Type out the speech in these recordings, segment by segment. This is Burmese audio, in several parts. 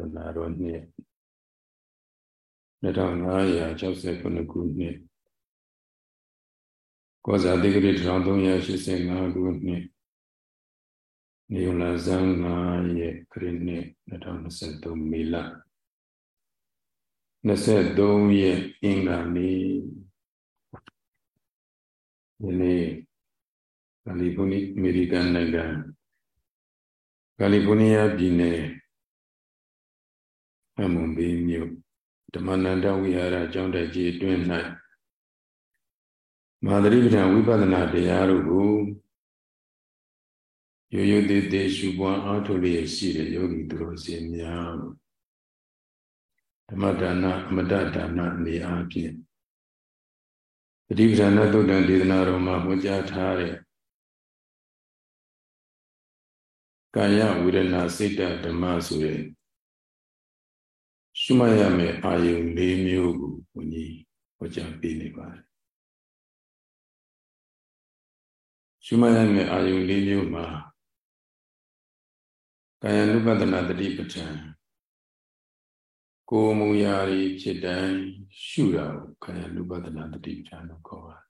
သနာတော်နှစ်2569ခုနှစ်ကောဇာတိဂရိ1385ခုနှစ်နေုံလာဇန်9ရက်ခရစ်နှစ်2023မီလ23ရက်အင်္ဂါနေ့ဒီနေ့ကယ်လီဖိုးနီးအမေရိကန်နိုင်ငံကယ်လီဖိုးနီးယားပြည်နယ် အမွန်ဘေးမြို့ဓမ္မနန္ဒဝိဟာရကျောင်းတိုက်ကြီးအတွင်း၌မာသရိပဋ္ဌာန်ဝိပဿနာတရားတို့ကိုရိုးရိုးသေးသေးရှုပွားအားထုတ်လျက်ရှိတဲ့ယောဂီသူတော်စင်များဓမ္မဒါနအမတဒါနအနေအားဖြင့်ပฏิပဒါနသုတ်တံဒေသနာတော်မှာဟောကြားထားတဲ့ကာယဝေဒနာစိတ်ဓမ္မဆိုတဲ့ ရှုမှတ်ရမယ့်အာယုံ၄မျိုးကိုဘုန်းကြီးဟောကြားပေးနေပါတယ်ရှုမှတ်ရမယ့်အာယုံ၄မျိုးမှာကာယ ानु ပဒနာတတိပဋ္ဌာန်ကိုမူရာတွေဖြစ်တိုင်းရှုတာကိုကာယ ानु ပဒနာတတိပဋ္ဌာန်လို့ခေါ်ပါတယ်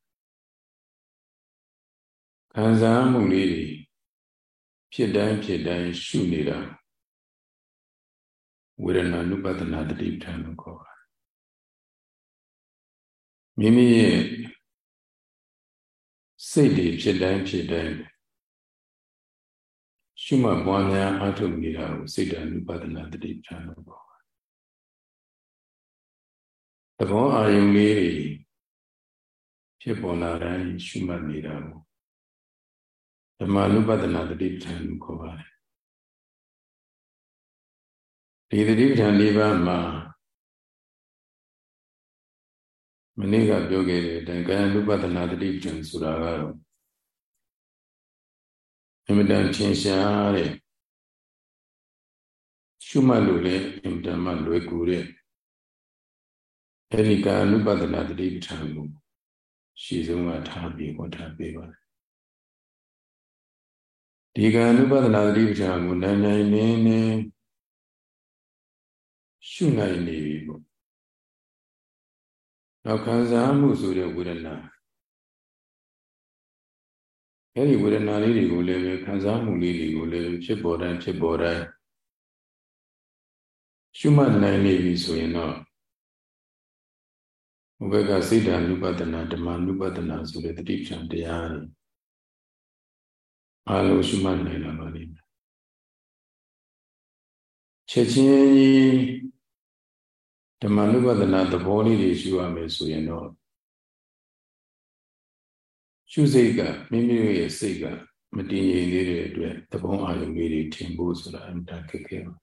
ခံစားမှုလေးတွေဖြစ်တိုင်းဖြစ်တိုင်းရှုနေတာ ဝေဒနာနုပဒနာတတိပဋ္ဌာန်လို့ခေါ်ပါတယ်မိမိရဲ့စိတ်တွေဖြစ်တိုင်းဖြစ်တိုင်းရှုမှတ်ပွားများအထုနေတာကိုစိတ်တ ानु ပဒနာတတိပဋ္ဌာန်လို့ခေါ်ပါတယ်သဘောအာယုံလေးတွေဖြစ်ပေါ်လာတိုင်းရှုမှတ်နေတာကိုဓမ္မ ानु ပဒနာတတိပဋ္ဌာန်လို့ခေါ်ပါတယ် ဒီတတိပဋ္ဌာန်၄ပါးမှာမနေ့ကပြောခဲ့တဲ့အတိုင်းကာယ ानु ပဒနာတတိပဋ္ဌာန်ဆိုတာကတော့အမြဲတမ်းထင်ရှားတဲ့ရှုမှတ်လို့လည်းအမြဲတမ်းမှလွယ်ကူတဲ့အဲဒီကာယ ानु ပဒနာတတိပဋ္ဌာန်ကိုရှေ့ဆုံးကထားပြီးဟောထားပေးပါတယ်ဒီကံ ानु ပဒနာသတိပဋ္ဌာန်ကိုနိုင်နိုင်နေနေ ရှုနိုင်နေပြီပေါ့နောက်ခံစားမှုဆိုတဲ့ဝေဒနာအဲ့ဒီဝေဒနာလေးတွေကိုလည်းပဲခံစားမှုလေးတွေကိုလည်းဖြစ်ပေါ်တိုင်းဖြစ်ပေါ်တိုင်းရှုမှတ်နိုင်နေပြီဆိုရင်တော့ဘုဘကစိတ်ဓာနုပဒနာဓမ္မနုပဒနာဆိုတဲ့တတိပ္ပံတရားတွေအာလုံးရှုမှတ်နိုင်လာပါလိမ့်မယ်ချက်ချင်းကြီး ဓမ္မနုပဒနာသဘောလေးတွေရှုရမယ်ဆိုရင်တော့ရှုစိတ်ကမိမိရဲ့စိတ်ကမတည်ငြိမ်သေးတဲ့အတွက်သဘောအာရုံလေးတွေထင်ဖို့ဆိုတာအမှန်တခက်ခဲပါ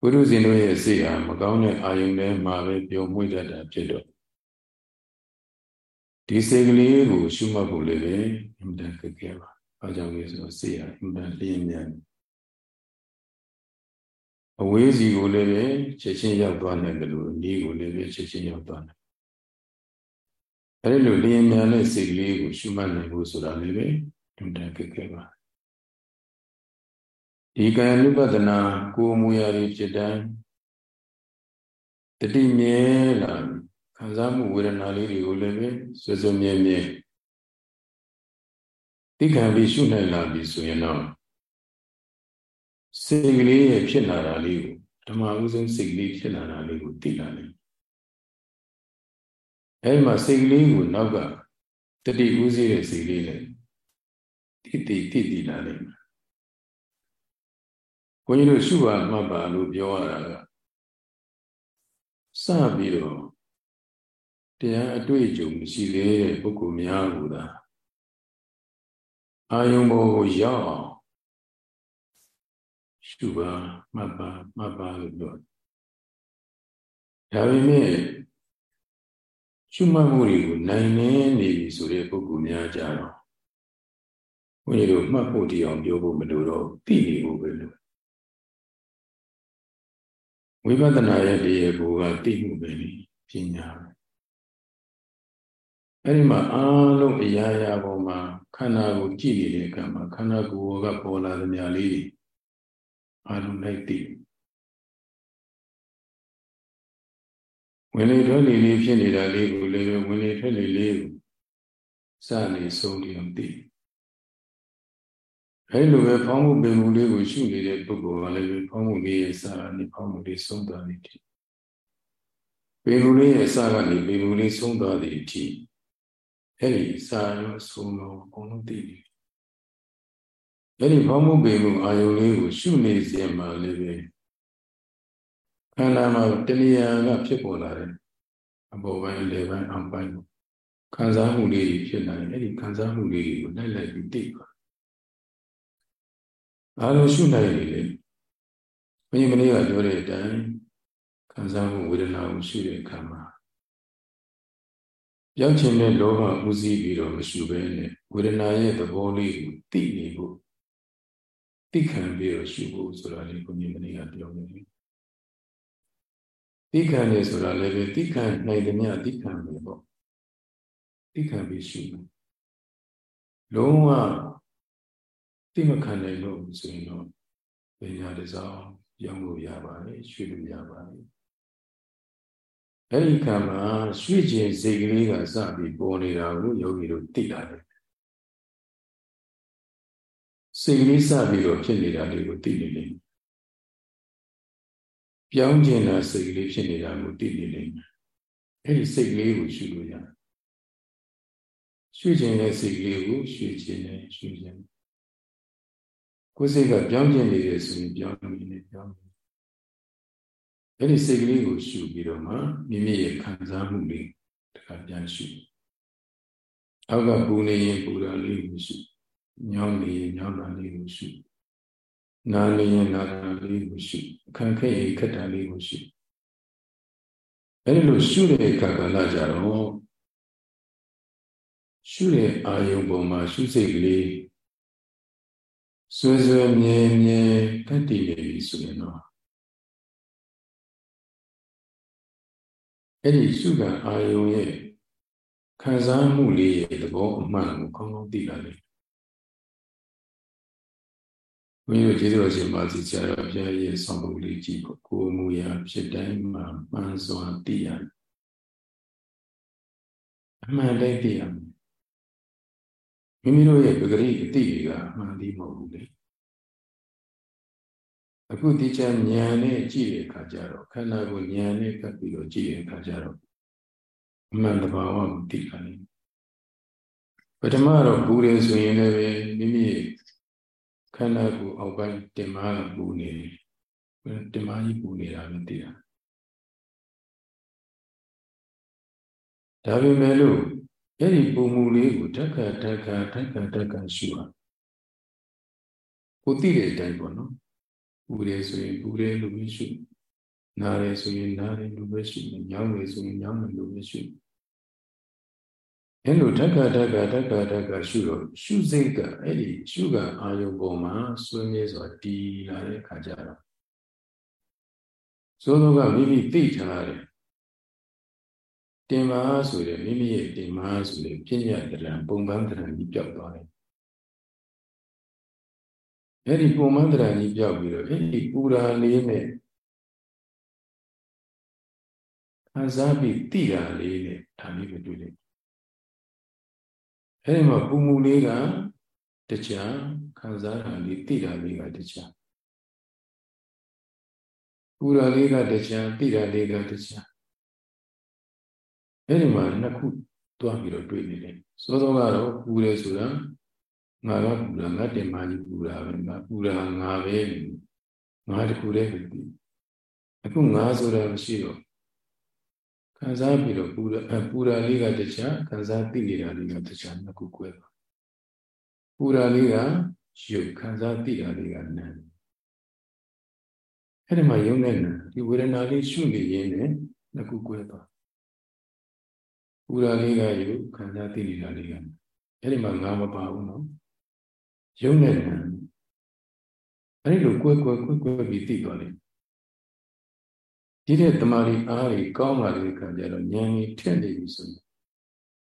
ဘုရုဇင်တို့ရဲ့စိတ်ဟာမကောင်းတဲ့အာယုန်ထဲမှာပဲပျော်မွေ့တတ်တာဖြစ်တော့ဒီစိတ်ကလေးကိုရှုမှတ်ဖို့လည်းပဲအမှန်တန်ခက်ခဲပါ။ဘာကြောင့်လဲဆိုတော့စိတ်ဟာအမှန်တန်လျင်မြန် အဝေးစီကိုလည်းပဲချက်ချင်းရောက်သွားနိုင်တယ်လို့ဤကိုလည်းပဲချက်ချင်းရောက်သွားနိုင်။အဲဒီလိုလျင်မြန်တဲ့စိတ်ကလေးကိုရှုမှတ်နိုင်ဖို့ဆိုတာလည်းပဲအမှန်တန်ခက်ခဲပါ။ဒီကံ ानु ပဒနာကိုမူရာတွေဖြစ်တိုင်းတတိမြဲလာခံစားမှုဝေဒနာလေးတွေကိုလည်းပဲစွစွမြဲမြဲသိခံပြီးရှုနိုင်လာပြီဆိုရင်တော့ စိတ်ကလေးရဲ့ဖြစ်လာတာလေးကိုဓမ္မဥဆုံးစိတ်ကလေးဖြစ်လာတာလေးကိုသိလာတယ်အဲဒီမှာစိတ်ကလေးကိုနောက်ကတတိဥစည်းတဲ့စိတ်လေးနဲ့တိတိတိတိလာလိမ့်မယ်ဘုန်းကြီးတို့ရှုပါမှတ်ပါလို့ပြောရတာကစပြီးတော့တရားအတွေ့အကြုံရှိသေးတဲ့ပုဂ္ဂိုလ်များကသာအာယုံဘောကိုရောက်အောင် ရှုပါမှတ်ပါမှတ်ပါလို့ပြောဒါပေမဲ့ရှုမှတ်မှုတွေကိုနိုင်နေနေပြီဆိုတဲ့ပုဂ္ဂိုလ်များကြတော့ဘုန်းကြီးတို့မှတ်ဖို့တရားပြောဖို့မလိုတော့သိနေဖို့ပဲလို့ဝိပဿနာရဲ့တရားကိုကသိမှုပဲလေပညာပဲအဲ့ဒီမှာအားလုံးအရာရာပေါ်မှာခန္ဓာကိုကြည့်နေတဲ့အခါမှာခန္ဓာကိုယ်ကပေါ်လာသမျှလေး အာရုံလိုက်သိဝင်လေထွက်လေလေးဖြစ်နေတာလေးကိုလည်းဝင်လေထွက်လေလေးကိုစနေဆုံးပြီးတော့သိအဲလိုပဲဖောင်းမှုပင်မှုလေးကိုရှုနေတဲ့ပုဂ္ဂိုလ်ကလည်းဖောင်းမှုလေးရဲ့စနေဖောင်းမှုလေးဆုံးသွားပြီပင်မှုလေးရဲ့စကနေပင်မှုလေးဆုံးသွားတဲ့အထိအဲ့ဒီစာရောဆုံးတော့အကုန်လုံးသိတယ် အဲ့ဒီဖောင်းမှုပင်မှုအာယုလေးကိုရှုနေစေမှလည်းပဲခန္ဓာမှာတဏှာကဖြစ်ပေါ်လာတယ်အပေါ်ပိုင်းလေပိုင်းအောက်ပိုင်းခံစားမှုလေးဖြစ်လာရင်အဲ့ဒီခံစားမှုလေးကိုလိုက်လိုက်ပြီးသိပါအားလုံးရှုနိုင်နေလေဘုရားမင်းကပြောတဲ့အတိုင်းခံစားမှုဝေဒနာကိုရှုတဲ့အခါမှာရောက်ချင်တဲ့လောဘဥစည်းပြီးတော့မရှုဘဲနဲ့ဝေဒနာရဲ့သဘောလေးကိုသိနေဖို့ သိခံပြီးတော့ရှုဖို့ဆိုတာလေးဘုရားမင်းကပြောနေတယ်သိခံတယ်ဆိုတာလည်းပဲသိခံနိုင်တယ်မြတ်သိခံမယ်ပေါ့သိခံပြီးရှုမယ်လုံးဝသိမခံနိုင်လို့ဆိုရင်တော့ပညာတစောင်းရောင်းလို့ရပါတယ်ရွှေ့လို့ရပါတယ်အဲ့ဒီကံမှာရွှေ့ခြင်းစိတ်ကလေးကစပြီးပေါ်နေတာကိုယောဂီတို့သိလာတယ် စိတ်ကလေးစပြီးတော့ဖြစ်နေတာလေးကိုသိနေလိမ့်မယ်ပြောင်းကျင်တာစိတ်ကလေးဖြစ်နေတာကိုသိနေလိမ့်မယ်အဲ့ဒီစိတ်ကလေးကိုရှုလို့ရတယ်ရွှေ့ခြင်းတဲ့စိတ်ကလေးကိုရွှေ့ခြင်းနဲ့ရွှေ့ခြင်းကိုယ်စိတ်ကပြောင်းကျင်နေတယ်ဆိုရင်ပြောင်းနေနေပြောင်းနေအဲ့ဒီစိတ်ကလေးကိုရှုပြီးတော့မှမိမိရဲ့ခံစားမှုလေးတခါပြန်ရှုအောက်ကပူနေရင်ပူတာလေးကိုရှု ညောင်းနေရင်ညောင်းတာလေးကိုရှုနာနေရင်နာတာလေးကိုရှုခံခဲ့ရင်ခက်တာလေးကိုရှုအဲ့လိုရှုတဲ့အခါကလာကြတော့ရှုတဲ့အာယုံပေါ်မှာရှုစိတ်ကလေးဆွေဆွေမြဲမြဲကတည်နေပြီဆိုရင်တော့အဲ့ဒီရှုခံအာယုံရဲ့ခံစားမှုလေးရဲ့သဘောအမှန်ကိုကောင်းကောင်းသိလာလိမ့် ဘုန်းကြီးတို့ကျေးဇူးတော်ရှင်ပါစီဆရာတော်ဘုရားရဲ့ဆောင်ပုဒ်လေးကြည့်ဖို့ကိုယ်မူရာဖြစ်တိုင်းမှာမှန်စွာသိရတယ်အမှန်တိုင်းသိရမယ်မိမိတို့ရဲ့ပဂရိအတိတွေကအမှန်တည်းမဟုတ်ဘူးလေအခုဒီချမ်းဉာဏ်နဲ့ကြည့်တဲ့အခါကျတော့ခန္ဓာကိုဉာဏ်နဲ့ကပ်ပြီးတော့ကြည့်တဲ့အခါကျတော့အမှန်တဘာဝကိုသိလာတယ်ပထမတော့ဘူးတယ်ဆိုရင်လည်းမိမိ ခန္ဓာကိုယ်အောက်ပိုင်းတင်မာကပူနေတယ်တင်မာကြီးပူနေတာမသိတာဒါပေမဲ့လို့အဲ့ဒီပုံမူလေးကိုတက်ခါတက်ခါတက်ခါတက်ခါရှုရကိုသိတဲ့အတိုင်းပေါ့နော်ပူတယ်ဆိုရင်ပူတယ်လို့ပဲရှုနားတယ်ဆိုရင်နားတယ်လို့ပဲရှုညောင်းတယ်ဆိုရင်ညောင်းတယ်လို့ပဲရှု အဲ့လိုဓက္ကဓက္ကဓက္ကဓက္ကရှုတော့ရှုစိတ်ကအဲ့ဒီရှုကအာယုံပေါ်မှာဆွေးမြဲစွာတည်လာတဲ့ခါကျတော့သို့သောကမိမိသိထားတယ်တင်ပါဆိုတဲ့မိမိရဲ့တင်ပါဆိုတဲ့ပြည့်ညတ်တရံပုံပန်းတရံကြီးပြောက်သွားတယ်အဲ့ဒီပုံပန်းတရံကြီးပြောက်ပြီးတော့အဲ့ဒီပူရာလေးနဲ့ခံစားပြီးတိတာလေးနဲ့ဒါလေးပဲတွေ့လိုက် အဲဒီမှာပူမူလေးကတခြားခံစားတာလေးသိတာလေးကတခြားပူတာလေးကတခြားသိတာလေးကတခြားအဲဒီမှာနှစ်ခုတွားပြီးတော့တွေ့နေတယ်စောစောကတော့ပူတယ်ဆိုတာငါကပူတာငါတင်မာကြီးပူတာပဲငါပူတာငါပဲငါတခုတည်းပဲဒီအခုငါဆိုတာမရှိတော့ ခံစားပြီးတော့ပူတာပူတာလေးကတခြားခံစားသိနေတာလေးကတခြားနှစ်ခုကွဲပါပူတာလေးကယုတ်ခံစားသိတာလေးကနာမ်အဲ့ဒီမှာယုံတဲ့နာဒီဝေဒနာလေးရှုနေရင်းနဲ့နှစ်ခုကွဲပါပူတာလေးကယုတ်ခံစားသိနေတာလေးကအဲ့ဒီမှာငါမပါဘူးနော်ယုံတဲ့နာအဲ့ဒီလိုကွဲကွဲကွဲကွဲပြီးသိသွားတယ် ဒီတဲ့တမာရီအားကြီးကောင်းလာတဲ့အခါကျတော့ဉာဏ်ကြီးထက်နေပြီဆိုရင်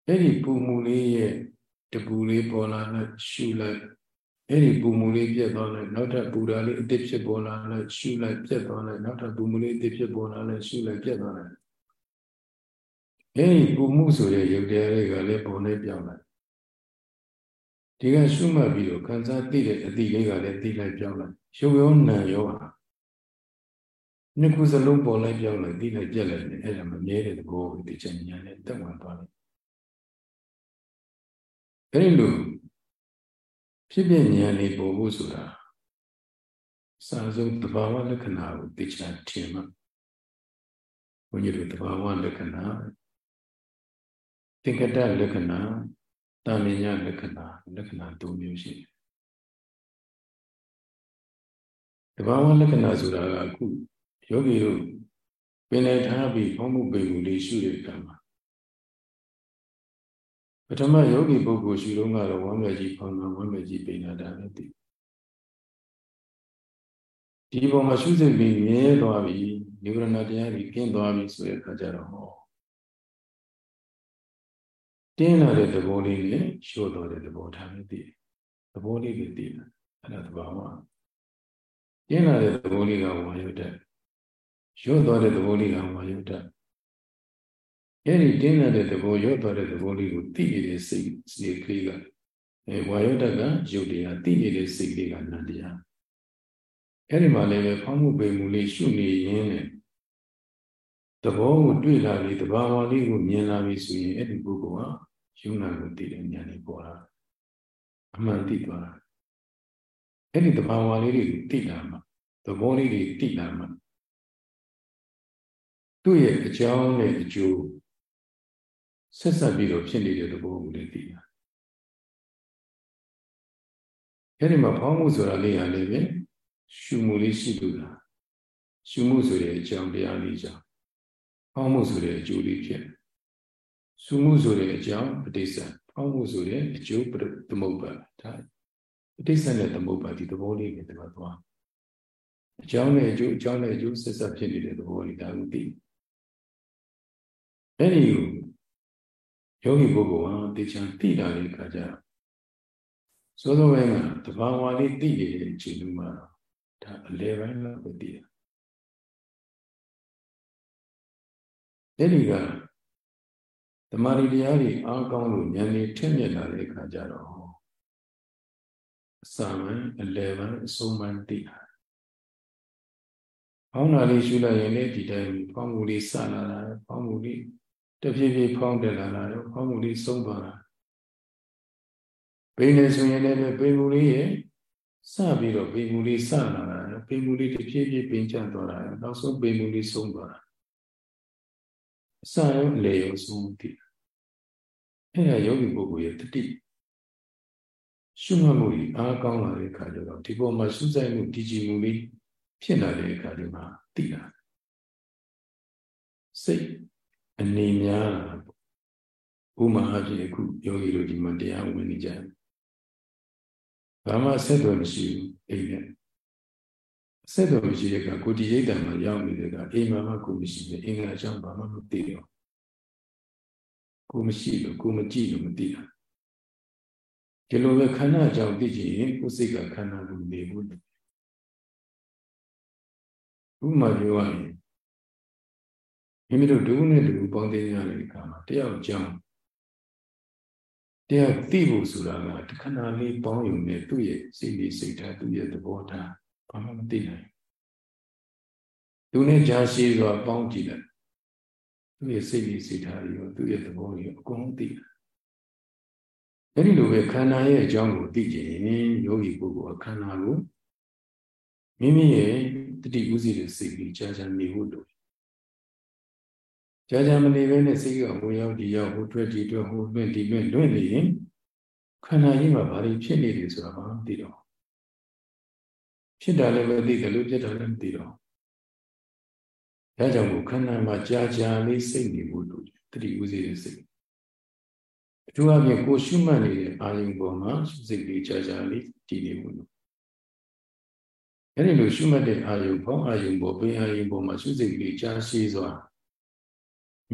အဲ့ဒီပူမှုလေးရဲ့တပူလေးပေါ်လာလိုက်ရှုလိုက်အဲ့ဒီပူမှုလေးပြတ်သွားလိုက်နောက်ထပ်ပူတာလေးအစ်စ်ဖြစ်ပေါ်လာလိုက်ရှုလိုက်ပြတ်သွားလိုက်နောက်ထပ်ပူမှုလေးအစ်စ်ဖြစ်ပေါ်လာလိုက်ရှုလိုက်ပြတ်သွားလိုက်အဲ့ဒီပူမှုဆိုတဲ့ရုပ်တရားတွေကလည်းပုံနဲ့ပြောင်းလိုက်ဒီကရှုမှတ်ပြီးတော့ခံစားသိတဲ့အတိလေးကလည်းသိလိုက်ပြောင်းလိုက်ရုပ်ရောနာရောဟာ နှစ်ခုစလုံးပေါ်လိုက်ပြောင်းလိုက်သိလိုက်ပြက်လိုက်နေအဲ့ဒါမမြဲတဲ့သဘောကိုသိချင်ညာနဲ့တက်ဝင်သွားတယ်အဲ့ဒီလိုဖြစ်ပြဉာဏ်လေးပေါ်ဖို့ဆိုတာစာစုံတဘာဝလက္ခဏာကိုသိချင်ထင်မှဘုန်းကြီးတို့တဘာဝလက္ခဏာသင်္ကတလက္ခဏာတာမညလက္ခဏာလက္ခဏာ၃မျိုးရှိတယ်တဘာဝလက္ခဏာဆိုတာကအခု ယောဂီတို့ပင်လိုက်ထားပြီးဖောင်းမှုပေမှုလေးရှုတဲ့အခါမှာပထမယောဂီပုဂ္ဂိုလ်ရှုတော့ကတော့ဝမ်းမဲ့ကြီးဖောင်းတာဝမ်းမဲ့ကြီးပိဏတာပဲသိဒီပုံမှာရှုစိတ်ပြီးမြဲသွားပြီနိဗ္ဗာန်တရားကြီးကျင်းသွားပြီဆိုတဲ့အခါကျတော့ဟောတင်းလာတဲ့သဘောလေးနဲ့ရှုတော့တဲ့သဘောထားပဲသိသဘောလေးကိုသိတာအဲ့ဒါသဘာဝတင်းလာတဲ့သဘောလေးကဝါရုတ်တဲ့ ရွတ်သွားတဲ့သဘောလေးကဝါရုတ်တဲ့အဲ့ဒီတင်းလာတဲ့သဘောရွတ်သွားတဲ့သဘောလေးကိုသိနေတဲ့စိတ်စိတ်ကလေးကအဲဝါရုတ်တကရုပ်တရားသိနေတဲ့စိတ်လေးကနန္တရားအဲ့ဒီမှာလည်းပဲဖောင်းမှုပေမှုလေးရှုနေရင်းနဲ့သဘောကိုတွေ့လာပြီးတဘာဝလေးကိုမြင်လာပြီးဆိုရင်အဲ့ဒီပုဂ္ဂိုလ်ဟာယုံနာကိုသိတဲ့ဉာဏ်လေးပေါ်လာအမှန်သိသွားတာအဲ့ဒီတဘာဝလေးတွေကိုသိလာမှသဘောလေးတွေသိလာမှ သူ့ရဲ့အကြောင်းနဲ့အကျိုးဆက်ဆက်ပြီးတော့ဖြစ်နေတဲ့သဘောကိုလည်းသိတာအဲ့ဒီမှာဖောင်းမှုဆိုတာလေးဟာလည်းပဲရှုမှုလေးရှိလို့လားရှုမှုဆိုတဲ့အကြောင်းတရားလေးကြောင့်ဖောင်းမှုဆိုတဲ့အကျိုးလေးဖြစ်ရှုမှုဆိုတဲ့အကြောင်းပဋိစ္စဖောင်းမှုဆိုတဲ့အကျိုးသမုပ္ပါဒါပဋိစ္စနဲ့သမုပ္ပါဒီသဘောလေးကိုဒီမှာသွားအကြောင်းနဲ့အကျိုးအကြောင်းနဲ့အကျိုးဆက်ဆက်ဖြစ်နေတဲ့သဘောလေးဒါကိုသိ အဲ့ဒီယောဂီပုဂ္ဂိုလ်ဟာတေချာသိတာလေးခါကြစောစောပိုင်းကတဘာဝလေးသိနေတဲ့အချိန်လုံးမှာဒါအလဲပိုင်းလောက်ပဲသိတာအဲ့ဒီကတမာရီတရားတွေအားကောင်းလို့ဉာဏ်လေးထက်မြက်လာတဲ့အခါကျတော့အစာပိုင်းအလဲပိုင်းအဆုံးပိုင်းသိတာဖောင်းတာလေးရှုလိုက်ရင်လည်းဒီတိုင်းဖောင်းမှုလေးစလာတာဖောင်းမှုလေး တဖြည်းဖြည်းဖောင်းတက်လာတာရောဖောင်းမှုလေးဆုံးသွားတာပိနေဆိုရင်လည်းပိမှုလေးရဲ့စပြီးတော့ပိမှုလေးစလာတာရောပိမှုလေးတဖြည်းဖြည်းပင်ကျသွားတာရောနောက်ဆုံးပိမှုလေးဆုံးသွားတာအစရောလေရောဆုံးတည်အဲ့ဒါယောဂီပုဂ္ဂိုလ်ရဲ့တတိရှုမှတ်မှုကြီးအားကောင်းလာတဲ့အခါကျတော့ဒီပေါ်မှာရှုဆိုင်မှုတည်ကြည်မှုလေးဖြစ်လာတဲ့အခါဒီမှာသိတာစိတ် အနေများလာဥမာအဖြစ်အခုယောဂီတို့ဒီမှာတရားဝင်နေကြတယ်ဘာမှဆက်သွယ်မရှိဘူးအိမ်နဲ့ဆက်သွယ်မရှိတဲ့ကကိုဒီရိတ်တံမှာရောက်နေတဲ့ကအိမ်မှာမှကိုမရှိဘူးအင်္ဂါအကြောင်းဘာမှမသိတော့ကိုမရှိလို့ကိုမကြည့်လို့မသိတာဒီလိုပဲခန္ဓာအကြောင်းသိကြရင်ကိုယ်စိတ်ကခန္ဓာလိုနေဘူးဥမာပြောရရင် မိမိတို့ဒုနဲ့တူပေါင်းသိရတဲ့အခါမှာတယောက်ကြောင်းတရားသိဖို့ဆိုတာကတခဏလေးပေါင်းယူနေသူ့ရဲ့စိတ်လေးစိတ်ထားသူ့ရဲ့သဘောထားဘာမှမသိနိုင်သူနဲ့ကြာရှည်စွာပေါင်းကြည့်လိုက်သူ့ရဲ့စိတ်လေးစိတ်ထားရောသူ့ရဲ့သဘောရောအကုန်လုံးသိတယ်အဲ့ဒီလိုပဲခန္ဓာရဲ့အကြောင်းကိုသိကြရင်ယောဂီပုဂ္ဂိုလ်ခန္ဓာကိုမိမိရဲ့တတိဥစီတဲ့စိတ်ကြီးကြာကြာနေဖို့လို ကြာကြာမနေဘဲနဲ့စိတ်ကဝင်ရောက်ဒီရောက်ဟိုထွက်ဒီထွက်ဟိုတွင့်ဒီတွင့်လွင့်နေရင်ခန္ဓာကြီးမှာဘာတွေဖြစ်နေတယ်ဆိုတာဘာမှမသိတော့ဖြစ်တာလည်းမသိတယ်လို့ဖြစ်တာလည်းမသိတော့ဒါကြောင့်မို့ခန္ဓာမှာကြာကြာလေးစိတ်နေဖို့လိုတယ်တတိဥစီတဲ့စိတ်အထူးအဖြင့်ကိုရှုမှတ်နေတဲ့အာယုံပေါ်မှာစိတ်လေးကြာကြာလေးတည်နေဖို့လိုအဲ့ဒီလိုရှုမှတ်တဲ့အာယုံဘောအာယုံပေါ်ပင်အာယုံပေါ်မှာရှုစိတ်လေးကြာရှည်စွာ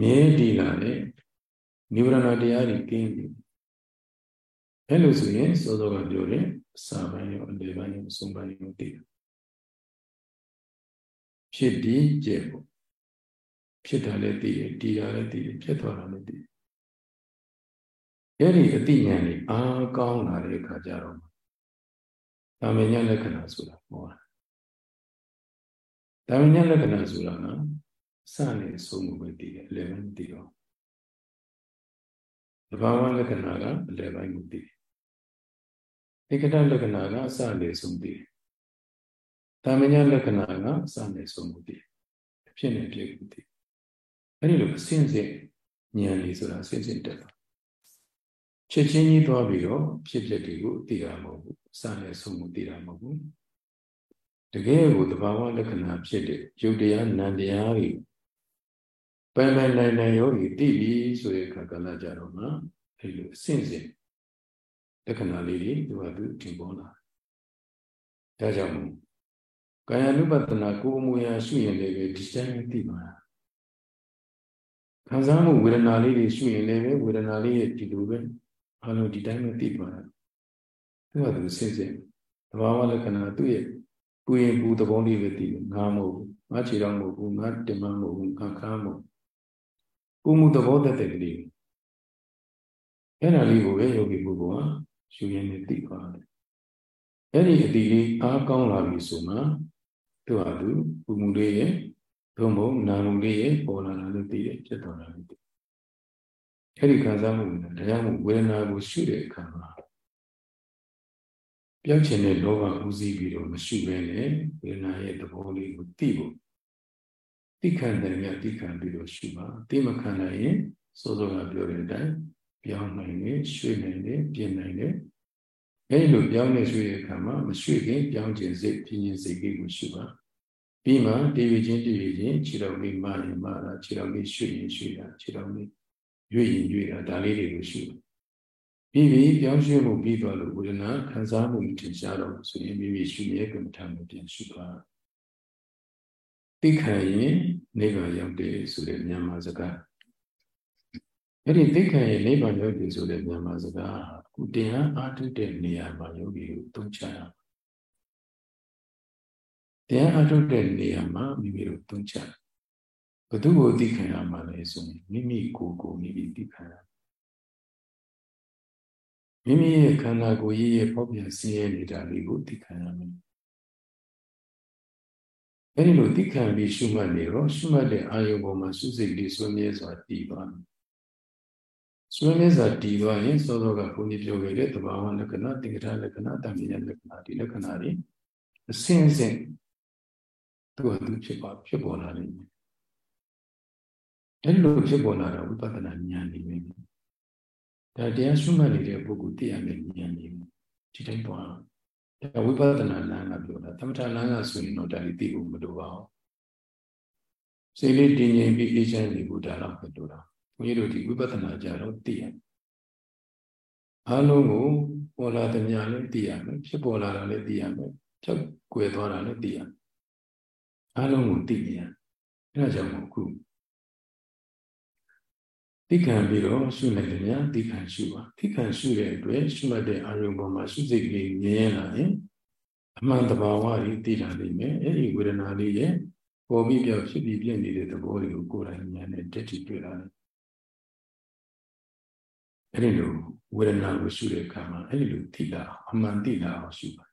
မြဲတည်လာတဲ့နိဗ္ဗာန်တရားတွေကင်းပြီအဲ့လိုဆိုရင်စောစောကပြောတယ်အစာပိုင်းရောအလယ်ပိုင်းရောအဆုံးပိုင်းရောသိတယ်ဖြစ်ပြီးကြည့်ဖို့ဖြစ်တာလည်းသိတယ်တည်တာလည်းသိတယ်ဖြစ်သွားတာလည်းသိတယ်အဲ့ဒီအတိညာဉ်လေးအားကောင်းလာတဲ့အခါကျတော့တာမညာလက္ခဏာဆိုတာဟောတာတာမညာလက္ခဏာဆိုတာက စနဲ့အဆုံးကိုပဲသိတယ်အလယ်ပိုင်းသိတော့တဘာဝလက္ခဏာကအလယ်ပိုင်းကိုသိတယ်ဧကတလက္ခဏာကအစနဲ့အဆုံးသိတယ်တာမညာလက္ခဏာကအစနဲ့အဆုံးကိုသိတယ်ဖြစ်နေပြည့်ကိုသိအဲ့ဒီလိုအစဉ်စဉ်ဉာဏ်လေးဆိုတာအစဉ်စဉ်တက်တာချက်ချင်းကြီးသွားပြီးတော့ဖြစ်ဖြစ်တွေကိုသိတာမဟုတ်ဘူးစနဲ့ဆုံးကိုသိတာမဟုတ်ဘူးတကယ်ကိုသဘာဝလက္ခဏာဖြစ်တဲ့ယုတ်တရားနံတရားတွေ ပိုင်ပိုင်နိုင်နိုင်ယောဂီသိပြီဆိုတဲ့အခါကလည်းကြတော့မှအဲ့လိုအစဉ်စဉ်လက္ခဏာလေးတွေသူကသူထင်ပေါ်လာဒါကြောင့်ကာယ ानु ပတနာကိုယ်မူရာရှုရင်လည်းပဲဒီတိုင်းသိမှာခံစားမှုဝေဒနာလေးတွေရှုရင်လည်းပဲဝေဒနာလေးရဲ့ဒီလိုပဲအလုံးဒီတိုင်းပဲသိသွားတယ်သူကသူစဉ်စဉ်သဘာဝလက္ခဏာသူ့ရဲ့ပူရင်ပူသဘောလေးပဲသိတယ်ငါမဟုတ်ဘူးငါခြေတော်မဟုတ်ဘူးငါတင်မမဟုတ်ဘူးငါခါမဟုတ် ပူမှုသဘောတတ်တဲ့ကလေးအဲ့ဒါလေးကိုပဲယောဂီပုဂ္ဂိုလ်ကရှုရင်းနဲ့သိသွားတယ်အဲ့ဒီအတိလေးအားကောင်းလာပြီဆိုမှသူဟာသူပူမှုလေးရဲ့သို့မဟုတ်နာမှုလေးရဲ့ပေါ်လာတာလို့သိတယ်ဖြစ်သွားတာလို့သိအဲ့ဒီခံစားမှုနဲ့တရားမှုဝေဒနာကိုရှုတဲ့အခါမှာပြောက်ချင်တဲ့လောဘဦးစီးပြီးတော့မရှုဘဲနဲ့ဝေဒနာရဲ့သဘောလေးကိုသိဖို့ သိခံတယ်မြတ်သိခံပြီးတော့ရှုပါသိမခံနိုင်ရင်စောစောကပြောတဲ့အတိုင်းပြောင်းနိုင်တယ်ရွှေ့နိုင်တယ်ပြင်နိုင်တယ်အဲဒီလိုပြောင်းနေရွှေ့တဲ့အခါမှာမရွှေ့ခင်ပြောင်းခြင်းစိတ်ပြင်းခြင်းစိတ်ကိုရှုပါပြီးမှတည်ရခြင်းတည်ရခြင်းခြေတော်လေးမရင်မတာခြေတော်လေးရွှေ့ရင်ရွှေ့တာခြေတော်လေးရွေ့ရင်ရွေ့တာဒါလေးတွေကိုရှုပြီးပြီးပြောင်းရွှေ့မှုပြီးသွားလို့ဝေဒနာခံစားမှုထင်ရှားတော့ဆိုရင်မိမိရှုရဲကမ္မထာမှုပြန်ရှုပါ သိခံရင်နိဗ္ဗာန်ရောက်တယ်ဆိုတဲ့မြန်မာစကားအဲ့ဒီသိခံရင်နိဗ္ဗာန်ရောက်တယ်ဆိုတဲ့မြန်မာစကားခုတရားအားထုတ်တဲ့နေရာမှာယောဂီကိုသုံးချရအောင်တရားအားထုတ်တဲ့နေရာမှာမိမိတို့သုံးချဘသူ့ကိုသိခံရမှာလဲဆိုရင်မိမိကိုယ်ကိုမိမိသိခံရမိမိရဲ့ခန္ဓာကိုယ်ရဲ့ရဲ့ပေါပြန်ဆင်းရဲနေတာလေးကိုသိခံရမယ် အဲဒီလိုသိခံပြီးရှုမှတ်နေတော့ရှုမှတ်တဲ့အာယုံပေါ်မှာစုစိတ်လေးဆွေးမြဲစွာတည်သွားတယ်ဆွေးမြဲစွာတည်သွားရင်စောစောကဘုန်းကြီးပြောခဲ့တဲ့သဘာဝလက္ခဏာတင်္ကထလက္ခဏာတံမြညာလက္ခဏာဒီလက္ခဏာတွေအစဉ်အစဉ်သူ့ဟာသူဖြစ်ပါဖြစ်ပေါ်လာတယ်အဲ့လိုဖြစ်ပေါ်လာတာဝိပဿနာဉာဏ်နေပဲဒါတရားရှုမှတ်နေတဲ့ပုဂ္ဂိုလ်သိရမယ့်ဉာဏ်နေဒီတိုင်းပေါ် ဒါဝိပဿနာလမ်းကပြောတာသမထလမ်းကဆိုရင်တော့ဒါလေးသိဖို့မလိုပါဘူးစိတ်လေးတည်ငြိမ်ပြီးအေးချမ်းနေဖို့ဒါတော့ပဲလိုတာဘုန်းကြီးတို့ဒီဝိပဿနာကြတော့သိရအားလုံးကိုပေါ်လာတဲ့ညာလည်းသိရမယ်ဖြစ်ပေါ်လာတာလည်းသိရမယ်ဖြောက်ကွယ်သွားတာလည်းသိရမယ်အားလုံးကိုသိနေရအဲဒါကြောင့်အခု သိခံပြီးတော့ရှုနိုင်တယ်များသိခံရှုပါသိခံရှုတဲ့အတွက်ရှုမှတ်တဲ့အာရုံပေါ်မှာရှုစိတ်ကလေးမြင်လာရင်အမှန်တဘာဝကြီးသိလာနိုင်မယ်အဲ့ဒီဝေဒနာလေးရဲ့ပေါ်ပြီးပြောက်ဖြစ်ပြီးပြည့်နေတဲ့သဘောတွေကိုကိုယ်တိုင်ဉာဏ်နဲ့တက်တည်တွေ့လာတယ်အဲ့ဒီလိုဝေဒနာကိုရှုတဲ့အခါမှာအဲ့ဒီလိုသိလာအမှန်သိလာအောင်ရှုပါ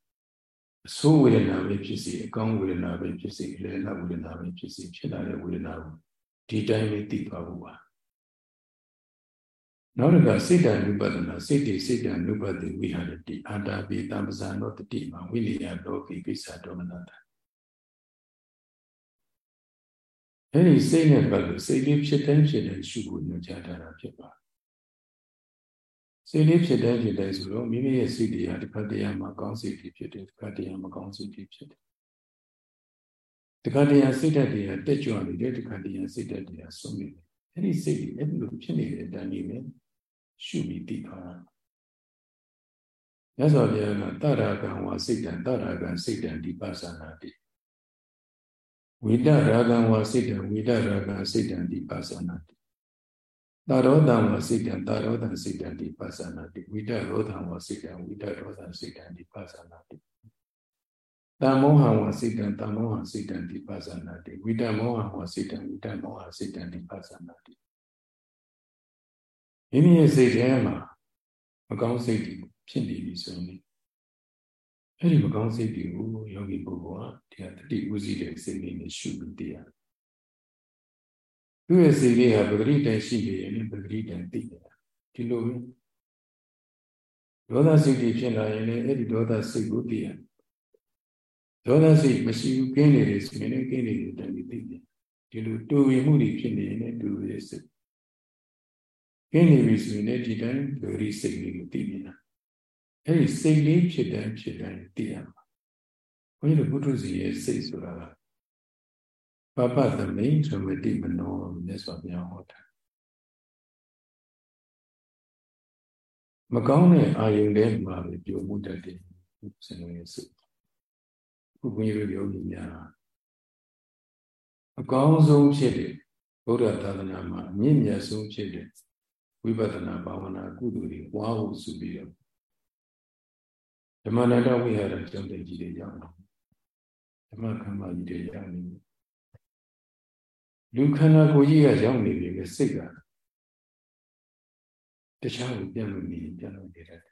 အဆိုးဝေဒနာပဲဖြစ်စေအကောင်းဝေဒနာပဲဖြစ်စေလေလဝေဒနာပဲဖြစ်စေဖြစ်လာတဲ့ဝေဒနာကိုဒီတိုင်းလေးသိသွားဖို့ပါ နောက်တစ်ခါစိတ်တ ानु ပဒနာစိတ်တိစိတ်တ ानु ပတိဝိဟာရတိအာတာပိတံပဇာနောတတိမဝိနည်းလောကိကိစ္စဒေါမနတာအဲ့ဒီစိတ်နဲ့ပတ်လို့စိတ်လေးဖြစ်တိုင်းဖြစ်တိုင်းရှုဖို့ညွှန်ကြားထားတာဖြစ်ပါစိတ်လေးဖြစ်တိုင်းဖြစ်တိုင်းဆိုတော့မိမိရဲ့စိတ်တရားတစ်ခါတည်းမှာကောင်းစိတ်တွေဖြစ်တယ်တစ်ခါတည်းမှာကောင်းစိတ်တွေဖြစ်တယ်တစ်ခါတည်းစိတ်ဓာတ်တွေကတက်ကြွနေတယ်တစ်ခါတည်းစိတ်ဓာတ်တွေကဆုံးနေတယ်အဲ့ဒီစိတ်တွေအဲ့လိုဖြစ်နေတဲ့အတိုင်းလေးပဲ ရှုပြီးသိသွားတာမြတ်စွာဘုရားကတရာကံဝါစိတ်တံတရာကံစိတ်တံဒီပါသနာတိဝိတရာကံဝါစိတ်တံဝိတရာကံစိတ်တံဒီပါသနာတိတာရောတံဝစိတ်တံတာရောတံစိတ်တံဒီပါဏာတိဝိတရောတံဝစိတ်တံဝိတရောတံစိတ်တံဒီပါဏာတိတမောဟဝစိတ်တံတမောဟစိတ်တံဒီပါဏာတိဝိတမောဟဝစိတ်တံဝိတမောဟစိတ်တံဒီပါဏာတိ မိမိရဲ့စိတ်ထဲမှာမကောင်းစိတ်တွေဖြစ်နေပြီဆိုရင်အဲ့ဒီမကောင်းစိတ်တွေကိုယောဂီပုဂ္ဂိုလ်ကဒီဟာတတိဥစည်းတဲ့စိတ်လေးနဲ့ရှုပြီးတရားသူ့ရဲ့စိတ်လေးဟာပဂရိတန်ရှိနေရင်ပဂရိတန်သိနေတာဒီလိုပဲဒေါသစိတ်တွေဖြစ်လာရင်လည်းအဲ့ဒီဒေါသစိတ်ကိုသိရဒေါသစိတ်မရှိဘူးကင်းနေတယ်ဆိုရင်လည်းကင်းနေတယ်တန်ပြီးသိတယ်ဒီလိုတူဝင်မှုတွေဖြစ်နေရင်လည်းတူရဲ့စိတ် ကင်းနေပြီဆိုရင်လည်းဒီတိုင်းပဂရိစိတ်လေးကိုသိနေတာအဲ့ဒီစိတ်လေးဖြစ်တိုင်းဖြစ်တိုင်းသိရမှာဘုန်းကြီးတို့ဘုဒ္ဓစီရဲ့စိတ်ဆိုတာကပပသမိန်သမတိမနောမြတ်စွာဘုရားဟောတာမကောင်းတဲ့အာယုန်တွေမှာပဲပြုံမှုတတ်တယ်ဆင်ရဲ့စိတ်ခုဘုန်းကြီးတို့ယောဂီများအကောင်းဆုံးဖြစ်တဲ့ဗုဒ္ဓသာသနာမှာအမြင့်မြတ်ဆုံးဖြစ်တဲ့ ဝိပဿနာဘာဝနာကုသိုလ်တွေပွားဖို့ဆိုပြီးတော့ဓမ္မနာတဝိဟာရကျောင်းတဲ့ကြီးတွေရောက်တော့ဓမ္မခမ်းမကြီးတွေရောက်နေလူခန္ဓာကိုယ်ကြီးကရောက်နေပြီပဲစိတ်ကတခြားကိုပြန်လို့နေပြန်လို့နေတယ်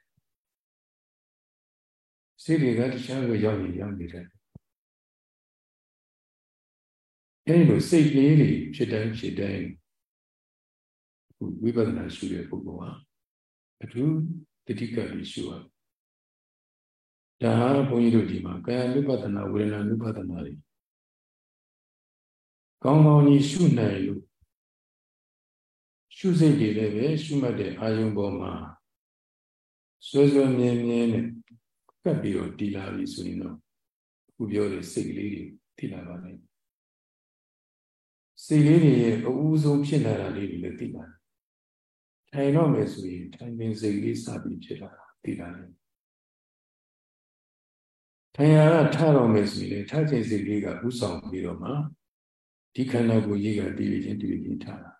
စိတ်တွေကတခြားကိုရောက်နေရောက်နေတယ်အဲဒီလိုစိတ်လေးတွေဖြစ်တိုင်းဖြစ်တိုင်း ဝိပဿနာရှုတဲ့ပုဂ္ဂိုလ်ဟာအထူးတတိကပြီးရှုရဒါဟာဘုန်းကြီးတို့ဒီမှာကာယ ानु ပဒနာဝေဒနာ ानु ပဒနာတွေကောင်းကောင်းကြီးရှုနိုင်လို့ရှုစိတ်တွေလည်းပဲရှုမှတ်တဲ့အာယုံပေါ်မှာဆွဲဆွဲမြဲမြဲနဲ့ကပ်ပြီးတော့တည်လာပြီဆိုရင်တော့ခုပြောတဲ့စိတ်ကလေးတွေတည်လာပါလိမ့်စိတ်လေးတွေရဲ့အဦးဆုံးဖြစ်လာတာလေးတွေလည်းတည်လာ ထိုင်တော့မယ်ဆိုရင်ထိုင်ပင်စိတ်လေးစပြီးဖြစ်လာတာတည်လာတယ်ထိုင်ရကထတော့မယ်ဆိုရင်ထားခြင်းစိတ်လေးကဥဆောင်ပြီးတော့မှဒီခန္ဓာကိုယ်ကြီးကတည်ခြင်းတည်ခြင်းထားတာ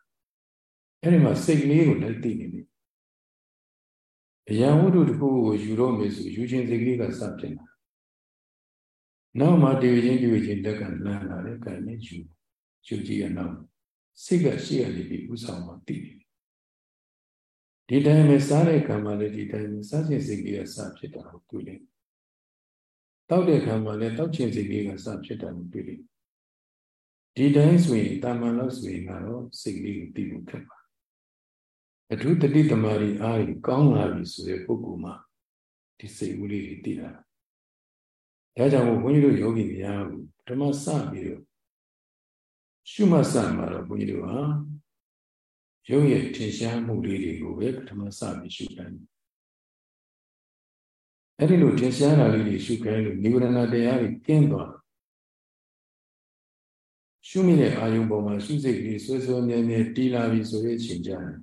အဲ့ဒီမှာစိတ်လေးကိုလည်းသိနေတယ်အရာဝတ္ထုတစ်ခုကိုယူတော့မယ်ဆိုယူခြင်းစိတ်ကလေးကစဖြစ်လာနောက်မှတည်ခြင်းတည်ခြင်းတက်ကလန်းလာတယ်ကံနဲ့ယူယူကြည့်ရနောက်စိတ်ကရှေ့ရနေပြီးဥဆောင်မှသိနေတယ် ဒီတိုင်းပဲစားတဲ့ကံမှလည်းဒီတိုင်းပဲစားခြင်းစိတ်ကလေးကစဖြစ်တာကိုတွေ့တယ်တောက်တဲ့ခံမှာလည်းတောက်ခြင်းစိတ်လေးကစဖြစ်တာကိုတွေ့လိမ့်ဒီတိုင်းဆိုရင်တာမန်လို့ဆိုရင်ကတော့စိတ်လေးကိုသိဖို့ခက်ပါအထူးတတိတမာရီအားကြီးကောင်းလာပြီဆိုတဲ့ပုဂ္ဂိုလ်မှာဒီစိတ်ဝိလေးတွေသိတာဒါကြောင့်ဘုန်းကြီးတို့ယောဂီများပထမစပြီးတော့ရှုမှတ်စမှာတော့ဘုန်းကြီးတို့ဟာ ရုပ်ရဲ့ထင်ရှားမှုလေးတွေကိုပဲပထမစပြီးရှုတယ်အဲ့ဒီလိုထင်ရှားတာလေးတွေရှုခဲလို့နိဗ္ဗာန်တရားကြီးကျင်းသွားရှုမိတဲ့အာယုံပေါ်မှာရှုစိတ်ကလေးဆွဲဆွဲမြဲမြဲတီးလာပြီဆိုတဲ့အချိန်ကျရင်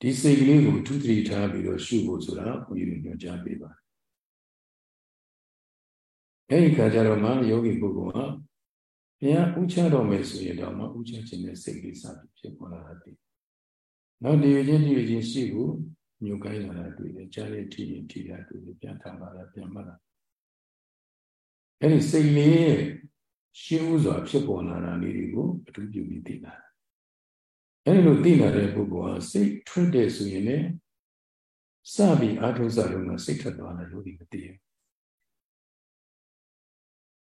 ဒီစိတ်ကလေးကိုထူးထူးထားပြီးတော့ရှုဖို့ဆိုတာဘုရားညွှန်ကြားပေးပါအဲဒီခါကျတော့မှယောဂီပုဂ္ဂိုလ်ဟာ ဘုရားဥချတော်မယ်ဆိုရင်တော့မှဥချခြင်းနဲ့စိတ်ကလေးစပြီးဖြစ်ပေါ်လာတယ်နောက်ဒီချင်းဒီချင်းရှိဖို့ညှို့ကိုင်းလာတာတွေ့တယ်ကြားရထိရင်ထိတာတွေ့တယ်ပြန်ထားလာတာပြန်မှတ်တာအဲ့ဒီစိတ်လေးရဲ့ရှင်းဥစွာဖြစ်ပေါ်လာတာလေးတွေကိုအထူးပြုပြီးသိလာတယ်အဲ့ဒီလိုသိလာတဲ့ပုဂ္ဂိုလ်ဟာစိတ်ထွက်တယ်ဆိုရင်လည်းစပြီးအာထုစလုံးကစိတ်ထွက်သွားတယ်လို့ဒီမသိဘူး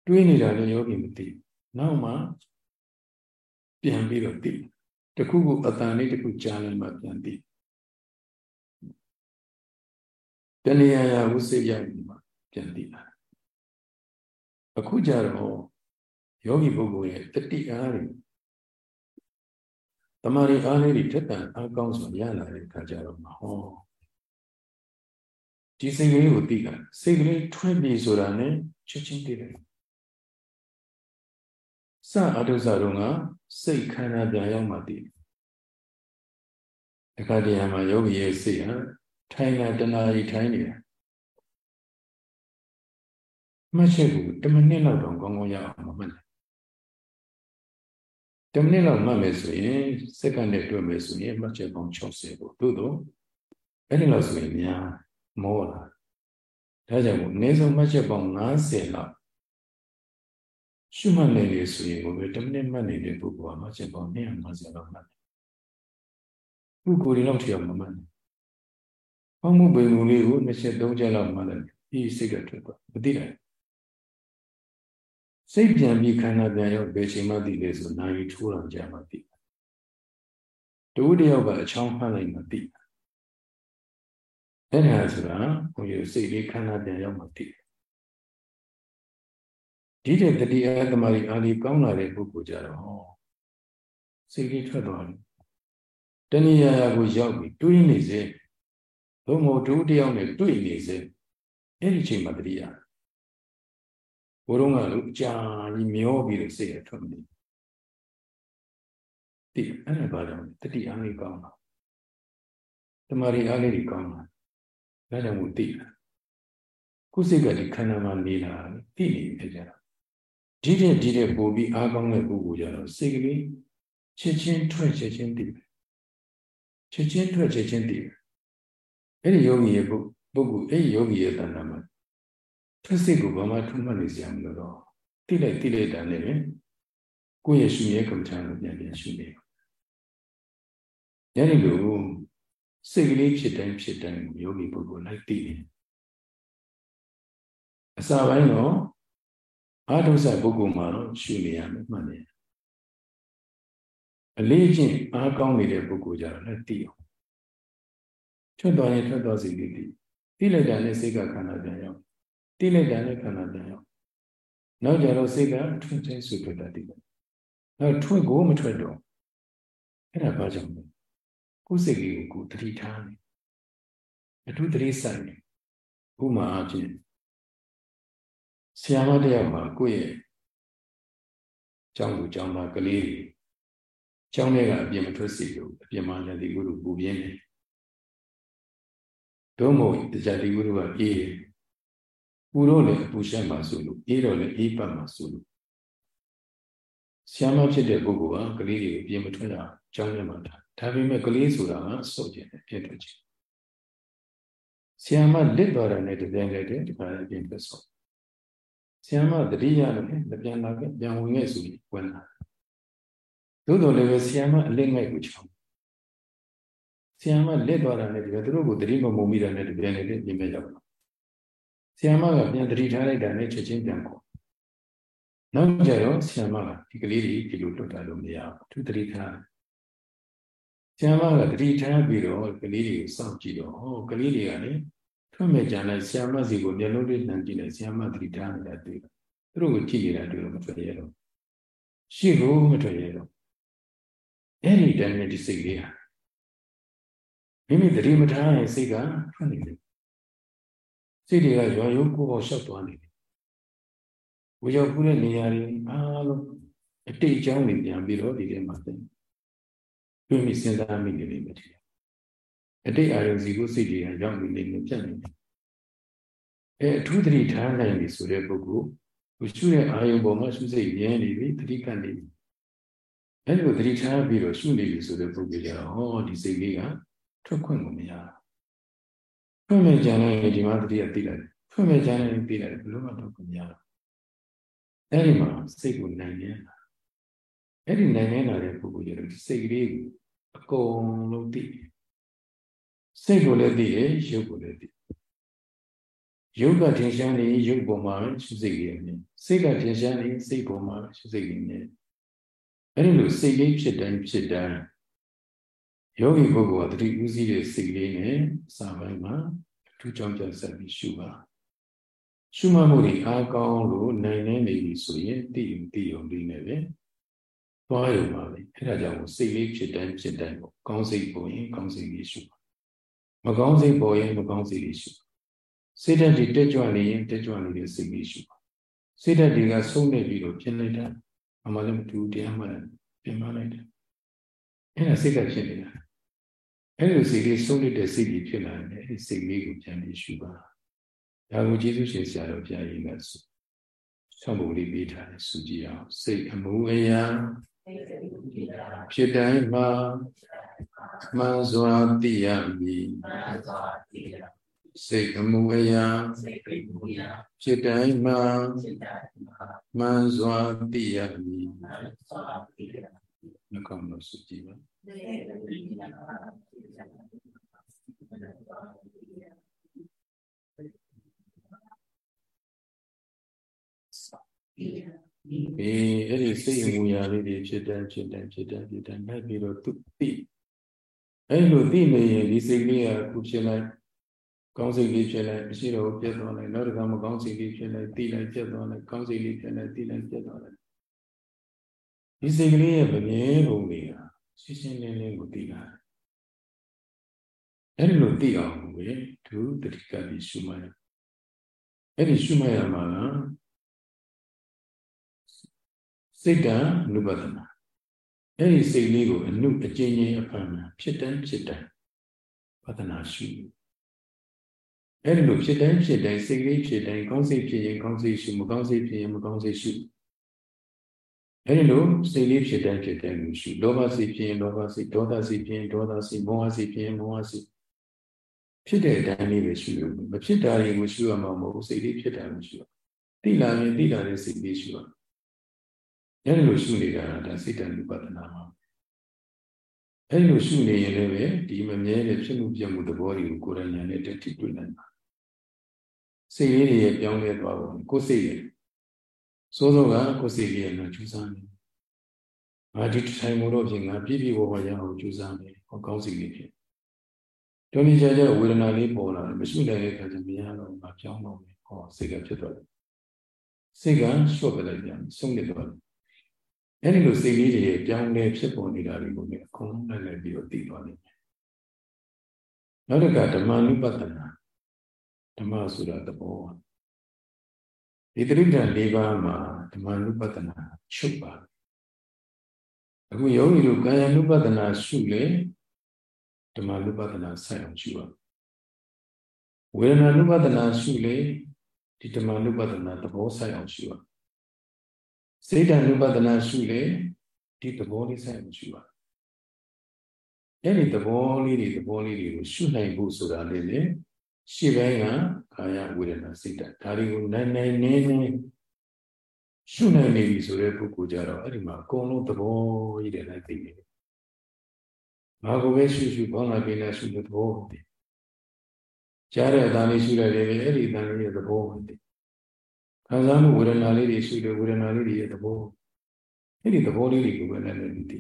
တွေးနေတာလည်းယောဂီမသိဘူး နောက်မှပြန်ပြီးတော့သိတခုခုအတန်လေးတခုကြားလိုက်မှပြန်သိတဏှာရာဝိစိတ်ရပြီးမှပြန်သိလာအခုကြတော့ယောဂီပုဂ္ဂိုလ်ရဲ့တတိအားတွေတမာရီအားလေးတွေထက်တန်အားကောင်းစွာရလာတဲ့အခါကျတော့မဟောဒီစိတ်ကလေးကိုသိတာစိတ်ကလေးထွန်းပြီဆိုတာနဲ့ချက်ချင်းသိတယ် စအတုဇာတော့ကစိတ်ခန္ဓာပြန်ရောက်မှသိတယ်တခါတည်းမှာယောဂီရဲ့စိတ်ဟာထိုင်တာတနာရီထိုင်နေတာမှတ်ချက်ကို10မိနစ်လောက်တော့ကောင်းကောင်းရအောင်မမှတ်နိုင်10မိနစ်လောက်မှတ်မယ်ဆိုရင်စက္ကန့်နဲ့တွက်မယ်ဆိုရင်မှတ်ချက်ပေါင်း60ပေါ့သို့တော့အဲ့ဒီလောက်ဆိုရင်များမောလာဒါကြောင့်မို့အနည်းဆုံးမှတ်ချက်ပေါင်း90လောက် ရှုမှတ်နေလေဆိုရင်ကိုပဲ10မိနစ်မှတ်နေတဲ့ပုဂ္ဂိုလ်ကမှတ်ချက်ပေါင်း250လောက်မှတ်တယ်ပုဂ္ဂိုလ်တွေတော့ထည့်အောင်မမှတ်ဘူး။ဘောမှုပင်မူလေးကိုနှစ်ချက်သုံးချက်လောက်မှတ်တယ်ဒီစိတ်ကထွက်သွားမသိနိုင်စိတ်ပြန်ပြီးခန္ဓာပြန်ရောက်ဘယ်ချိန်မှသိလဲဆိုနာရီထိုးအောင်ကြာမှသိတူတယောက်ကအချောင်းဖမ်းလိုက်မှသိအဲ့ဒါဆိုတာဘုန်းကြီးစိတ်လေးခန္ဓာပြန်ရောက်မှသိ ဒီတဲ့တတိယသမารီအာလီကောင်းလာတဲ့ပုဂ္ဂိုလ်ကြတော့စိတ်လေးထွက်သွားတယ်တဏှာရာကိုရောက်ပြီးတွေးနေစေဘုံမို့တူတယောက်နဲ့တွေ့နေစေအဲ့ဒီချိန်မှာတတိယဘိုးတော်ကလို့အကြာကြီးမျောပြီးတော့စိတ်ရထွက်မနေတိအဲ့ဒါဘာကြောင့်တတိအားလေးကောင်းတာတမာရီအားလေးကြီးကောင်းတာဒါကြောင့်မို့တိတာကိုယ်စိတ်ကဒီခန္ဓာမှာနေလာတိနေဖြစ်ကြတာ ဒီတဲ့ဒီတဲ့ပို့ပြီးအားကောင်းတဲ့ပုဂ္ဂိုလ်ကြတော့စိတ်ကလေးချက်ချင်းထွက်ချက်ချင်းတည်တယ်ချက်ချင်းထွက်ချက်ချင်းတည်တယ်အဲ့ဒီယောဂီရဲ့ပုဂ္ဂိုလ်အဲ့ဒီယောဂီရဲ့တဏ္ဍာမှာထွက်စိတ်ကိုဘာမှထုမှတ်နေစရာမလိုတော့တိလိုက်တိလိုက်တာနဲ့ကိုယ့်ရဲ့ရှင်ရဲ့ကမ္ဘာကိုပြန်ပြန်ရှုနေညနေလိုစိတ်ကလေးဖြစ်တိုင်းဖြစ်တိုင်းယောဂီပုဂ္ဂိုလ်လိုက်သိနေအစာပိုင်းတော့ အာထုဆပုဂ္ဂိုလ်မှာတော့ရှုနေရမယ်မှတ်နေအလေးချင်းအားကောင်းနေတဲ့ပုဂ္ဂိုလ်ကြတော့လည်းသိအောင်ထွက်သွားရင်ထွက်သွားစီလေးသိသိလိုက်တာနဲ့စိတ်ကခန္ဓာပြန်ရောက်သိလိုက်တာနဲ့ခန္ဓာပြန်ရောက်နောက်ကြတော့စိတ်ကထွက်ချင်းဆွထွက်တာသိတယ်နောက်ထွက်ကိုမထွက်တော့အဲ့ဒါဘာကြောင့်လဲကိုယ်စိတ်လေးကိုကိုယ်တတိထားနေအထူးတတိဆိုင်နေဥမာအဖြစ် ဆရာမတယောက်မှာကိုယ့်ရဲ့ကျောင်းသူကျောင်းသားကလေးတွေကျောင်းထဲကအပြင်မထွက်စီလို့အပြင်မှာလည်းဒီကုလူပူပြင်းနေတို့မို့တရားဒီကုလူကပြေးပူတော့လည်းအပူရှက်မှာဆိုလို့အေးတော့လည်းအေးပတ်မှာဆိုလို့ဆရာမဖြစ်တဲ့ပုဂ္ဂိုလ်ကကလေးတွေကိုပြင်မထွက်တာကျောင်းထဲမှာထားဒါပေမဲ့ကလေးဆိုတာကစော့ကျင်တယ်ပြည့်ထွက်ခြင်းဆရာမလစ်သွားတာနဲ့တပြိုင်တည်းတည်းဒီခါအပြင်ထွက်စော့ ဆရာမတတိယလည်းလည်းပြန်လာခဲ့ပြန်ဝင်ခဲ့ဆိုပြီးဝင်လာသို့တော်လည်းပဲဆရာမအလစ်ငိုက်ကိုချောင်းဆရာမလစ်သွားတာနဲ့ဒီကသူတို့ကိုတတိမမုံမိတာနဲ့တပြိုင်တည်းပြင်မဲ့ရောက်လာဆရာမကပြန်တတိထားလိုက်တာနဲ့ချက်ချင်းပြန်ခေါ်နောက်ကြတော့ဆရာမကဒီကလေးတွေဒီလိုလွတ်တာလို့မရဘူးသူတတိထားဆရာမကတတိထားပြီးတော့ကလေးတွေကိုစောင့်ကြည့်တော့ဟောကလေးတွေကလည်း ထွက်မဲ့ကြလိုက်ဆရာမစီကိုမျက်လုံးလေးနှံကြည့်လိုက်ဆရာမတတိထားနေတာတွေ့တယ်သူတို့ကိုကြည့်နေတာတွေ့တော့မထွက်ရတော့ရှိလို့မထွက်ရတော့အဲ့ဒီတည်းနဲ့ဒီစိတ်လေးဟာမိမိတတိမထားရင်စိတ်ကထွက်နေတယ်စိတ်တွေကရွာရုံကိုပေါ့ရှောက်သွားနေတယ်ဝေရောက်ခုတဲ့နေရာတွေအားလုံးအတိတ်အကြောင်းတွေပြန်ပြီးတော့ဒီထဲမှာသိတွေ့မိစဉ်းစားမိနေလိမ့်မယ်ဒီ အတိတ်အာရုံစီကိုစိတ်တွေကရောက်နေနေပြတ်နေတယ်အဲအထူးသတိထားနိုင်ပြီဆိုတဲ့ပုဂ္ဂိုလ်ကိုရှုတဲ့အာယုံပေါ်မှာရှုစိတ်မြဲနေပြီသတိကပ်နေပြီအဲလိုသတိထားပြီးတော့ရှုနေပြီဆိုတဲ့ပုဂ္ဂိုလ်ကျတော့ဟောဒီစိတ်လေးကထွက်ခွင့်ကိုမရဘူးဖွင့်မဲ့ကြံလိုက်ဒီမှာတတိယသိလိုက်ဖွင့်မဲ့ကြံလိုက်သိလိုက်ဘယ်လိုမှတော့မရတော့အဲ့ဒီမှာစိတ်ကိုနိုင်နေလာအဲ့ဒီနိုင်နေလာတဲ့ပုဂ္ဂိုလ်ကျတော့စိတ်ကလေးကိုအကုန်လုံးသိ စိတ်ကိုလည်းသိတယ်ရုပ်ကိုလည်းသိရုပ်ကထင်ရှားနေရုပ်ပေါ်မှာပဲရှုစိတ်ရနေစိတ်ကထင်ရှားနေစိတ်ပေါ်မှာပဲရှုစိတ်ရနေအဲ့ဒီလိုစိတ်လေးဖြစ်တိုင်းဖြစ်တိုင်းယောဂီပုဂ္ဂိုလ်ကတတိဥစည်းတဲ့စိတ်လေးနဲ့စာပိုင်းမှာအထူးကြောင့်ကြဆက်ပြီးရှုပါရှုမှတ်မှုတွေအားကောင်းလို့နိုင်နေနေပြီဆိုရင်တည်တည်ုံလေးနဲ့ပဲသွားရုံပါပဲအဲဒါကြောင့်စိတ်လေးဖြစ်တိုင်းဖြစ်တိုင်းပေါ့ကောင်းစိတ်ပေါ်ရင်ကောင်းစိတ်လေးရှုပါ မကောင်းစိတ်ပေါ်ရင်မကောင်းစိတ်လေးရှုပါစိတ်ဓာတ်တွေတက်ကြွနေရင်တက်ကြွနေတဲ့စိတ်လေးရှုပါစိတ်ဓာတ်တွေကဆုံးနေပြီးတော့ဖြစ်လိုက်တာအမှလည်းမတူတရားမှလည်းပြင်မလိုက်တယ်အဲဒါစိတ်ကဖြစ်နေတာအဲ့လိုစိတ်လေးဆုံးတဲ့စိတ်ကြီးဖြစ်လာတယ်အဲ့ဒီစိတ်လေးကိုပြန်ပြီးရှုပါဒါကိုကျေးဇူးရှင်ဆရာတော်ဘုရားကြီးကဆောင်းပုံလေးပေးထားတယ်စုကြည့်အောင်စိတ်အမှုအရာဖြစ်တိုင်းမှာ မှန်စွာသိရမည်စိတ်အမှုအရာဖြစ်တိုင်းမှာမှန်စွာသိရမည်နှကောင်းလို့စုကြည့်ပါအေးအဲ့ဒီစိတ်အမူအရာလေးတွေဖြစ်တယ်ဖြစ်တယ်ဖြစ်တယ်ဖြစ်တယ်လိုက်ပြီးတော့သူသိ အဲ့လိုသိနေရင်ဒီစိတ်လေးကခုဖြစ်လိုက်ကောင်းစိတ်လေးဖြစ်လိုက်မရှိတော့ပြတ်သွားလိုက်နောက်တစ်ခါမကောင်းစိတ်လေးဖြစ်လိုက်သိလိုက်ပြတ်သွားလိုက်ကောင်းစိတ်လေးဖြစ်လိုက်သိလိုက်ပြတ်သွားလိုက်ဒီစိတ်ကလေးရဲ့မမြဲပုံတွေကရှင်းရှင်းလင်းလင်းကိုသိတာအဲ့ဒီလိုသိအောင်ပဲသူတတိကပြီးရှုမှတ်ရအဲ့ဒီရှုမှတ်ရမှာကစိတ်တံနုပဒနာ အဲ့ဒီစိတ်လေးကိုအနုအကျဉ်းချင်းအဖန်ဖြစ်တန်းဖြစ်တန်းပဒနာရှုအဲ့ဒီလိုဖြစ်တိုင်းဖြစ်တိုင်းစိတ်လေးဖြစ်တိုင်းကောင်းစိတ်ဖြစ်ရင်ကောင်းစိတ်ရှုမကောင်းစိတ်ဖြစ်ရင်မကောင်းစိတ်ရှုအဲ့ဒီလိုစိတ်လေးဖြစ်တိုင်းဖြစ်တိုင်းကိုရှုလောဘစိတ်ဖြစ်ရင်လောဘစိတ်ဒေါသစိတ်ဖြစ်ရင်ဒေါသစိတ်မောဟစိတ်ဖြစ်ရင်မောဟစိတ်ဖြစ်တဲ့အတိုင်းလေးပဲရှုရမဖြစ်တာတွေကိုရှုရမှာမဟုတ်စိတ်လေးဖြစ်တာကိုရှုရတိလာရင်တိလာတဲ့စိတ်လေးရှုရ အဲ့ဒီလိုရှုနေတာဒါစိတ်တန်ဥပဒနာမှာအဲ့လိုရှုနေရင်လည်းပဲဒီမမြဲတဲ့ဖြစ်မှုပြမှုသဘောတွေကိုကိုယ်တိုင်ဉာဏ်နဲ့တက်ထိတွေ့နိုင်ပါစိတ်လေးတွေရဲ့ပြောင်းလဲသွားပုံကိုယ်စိတ်ရဲ့စိုးစိုးကကိုယ်စိတ်လေးရဲ့တော့ကျူးစားနေငါဒီထိုင်မှုတော့ဖြစ်ငါပြည့်ပြည့်ဝဝရအောင်ကျူးစားနေဟောကောင်းစိတ်လေးဖြစ်ဒုနိကြကြဝေဒနာလေးပေါ်လာတယ်မရှိနိုင်တဲ့အခါကျမရတော့ငါပြောင်းတော့မယ်ဟောစိတ်ကဖြစ်သွားတယ်စိတ်ကလျှော့ပလိုက်ပြန်ဆုံးနေသွားတယ် အဲ့ဒီလိုစိတ်လေးတွေပြောင်းလဲဖြစ်ပေါ်နေတာတွေကိုလည်းအကုန်လုံးလည်းလည်းပြီးတော့သိသွားနိုင်တယ်နောက်တစ်ခါဓမ္မနုပတ္တနာဓမ္မဆိုတာသဘောဒီတိဋ္ဌာန်၄ပါးမှာဓမ္မနုပတ္တနာချုပ်ပါအခုယောဂီတို့ကာယ ानु ပတ္တနာရှုလေဓမ္မ ानु ပတ္တနာဆိုင်အောင်ရှုပါဝေဒနာ ानु ပတ္တနာရှုလေဒီဓမ္မ ानु ပတ္တနာသဘောဆိုင်အောင်ရှုပါ စိတ်တ ानु ပတ္တနာရှုလေဒီသဘောလေးဆိုင်အောင်ရှုပါအဲ့ဒီသဘောလေးတွေသဘောလေးတွေကိုရှုနိုင်ဖို့ဆိုတာလေးလေရှေ့ပိုင်းကကာယဝေဒနာစိတ်ဓာတ်ဒါတွေကိုနိုင်နိုင်နေနေရှုနိုင်နေပြီဆိုတဲ့ပုဂ္ဂိုလ်ကြတော့အဲ့ဒီမှာအကုန်လုံးသဘောကြီးတယ်လိုက်သိနေတယ်။ဘာကိုပဲရှုရှုဘောင်းလာပြင်းလာရှုတဲ့သဘောကိုသိ။ကြားတဲ့အတန်လေးရှုလိုက်တယ်အဲ့ဒီအတန်လေးရဲ့သဘောကိုသိ။ ခံစားမှုဝေဒနာလေးတွေရှုတယ်ဝေဒနာလေးတွေရဲ့သဘောအဲ့ဒီသဘောလေးတွေကိုပဲလည်းလည်းသိ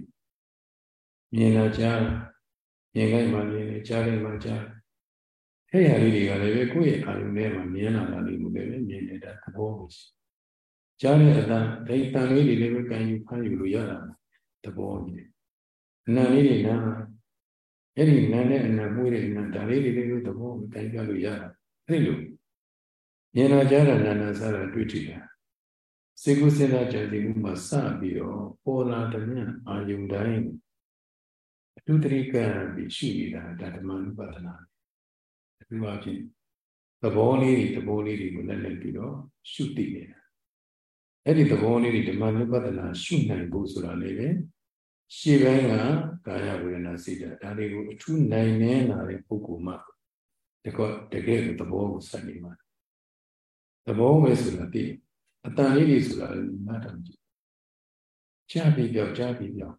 ။မြင်လာကြားမြင်လိုက်မှမြင်တယ်ကြားလိုက်မှကြားတယ်အဲ့ရလေးတွေကလည်းပဲကိုယ့်ရဲ့အာရုံထဲမှာမြင်လာတာလေးကိုလည်းပဲမြင်နေတာသဘောကိုရှိကြားတဲ့အတန်ဒိတ်တန်လေးတွေလည်းပဲကန်ယူဖမ်းယူလို့ရတာသဘောကြီးတယ်အနံလေးတွေနားအဲ့ဒီနာနဲ့အနံမှုတဲ့အနံဒါလေးတွေလည်းသဘောကိုကန်ပြလို့ရတာအဲ့လို မြင်လာကြတာနာနာစားတာတွေ့ကြည့်တာစေကုစေနာကြံစီမှုမှာစပြီးတော့ပေါ်လာတဲ့မြအာယုန်တိုင်းအတုတရိကံပြီးရှိနေတာဒါဓမ္မနုပဒနာဒီမှာဖြစ်သဘောလေးတွေသဘောလေးတွေကိုလက်လက်ပြီးတော့ရှုသိနေတာအဲ့ဒီသဘောလေးတွေဓမ္မနုပဒနာရှုနိုင်ဖို့ဆိုတာလေးပဲရှေ့ပိုင်းကကာယဝေဒနာစိတ်ဓာတ်ဒါတွေကိုအထူးနိုင်နေလာတဲ့ပုဂ္ဂိုလ်မှတကယ်တကယ်သဘောကိုစနေမှာ သဘောပဲဆိုတာသိအတန်လေးတွေဆိုတာနားထောင်ကြည့်ကြားပြီးပြောက်ကြားပြီးပြောက်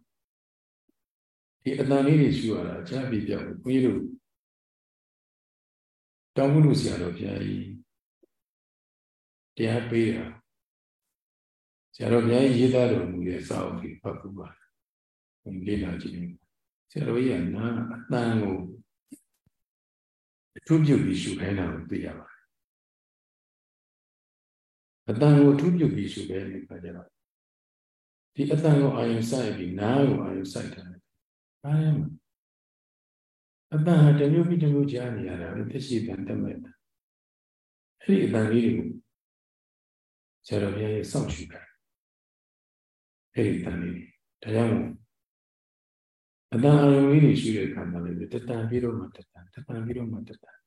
ဒီအတန်လေးတွေရှုရတာကြားပြီးပြောက်ကိုကိုကြီးတို့တောင်းလို့ဆရာတော်ဘုရားကြီးတရားပေးတာဆရာတော်ဘုရားကြီးရေးသားတော်မူတဲ့စာအုပ်ကြီးဖတ်ဖို့ပါဘုံလေးလာကြည့်ဆရာတော်ကြီးကနာအတန်ကိုအထူးပြုပြီးရှုခိုင်းတာကိုသိရပါတယ် အတန်ကိုအထူးပြုပြီးရှုခိုင်းတဲ့အခါကျတော့ဒီအတန်ကိုအာယုစိုက်ပြီးနားကိုအာယုစိုက်တာအားရမှာအတန်ဟာတမျိုးပြီးတမျိုးကြားနေရတာပဲဖြစ်ရှိတန်တမဲ့တာအဲ့ဒီအတန်လေးကိုဆရာတော်ဘုရားရဲ့စောင့်ရှုတာအဲ့ဒီအတန်လေးဒါကြောင့်အတန်အယုံလေးတွေရှိတဲ့အခါမှာလည်းတတန်ပြီးတော့မှတတန်တတန်ပြီးတော့မှတတန်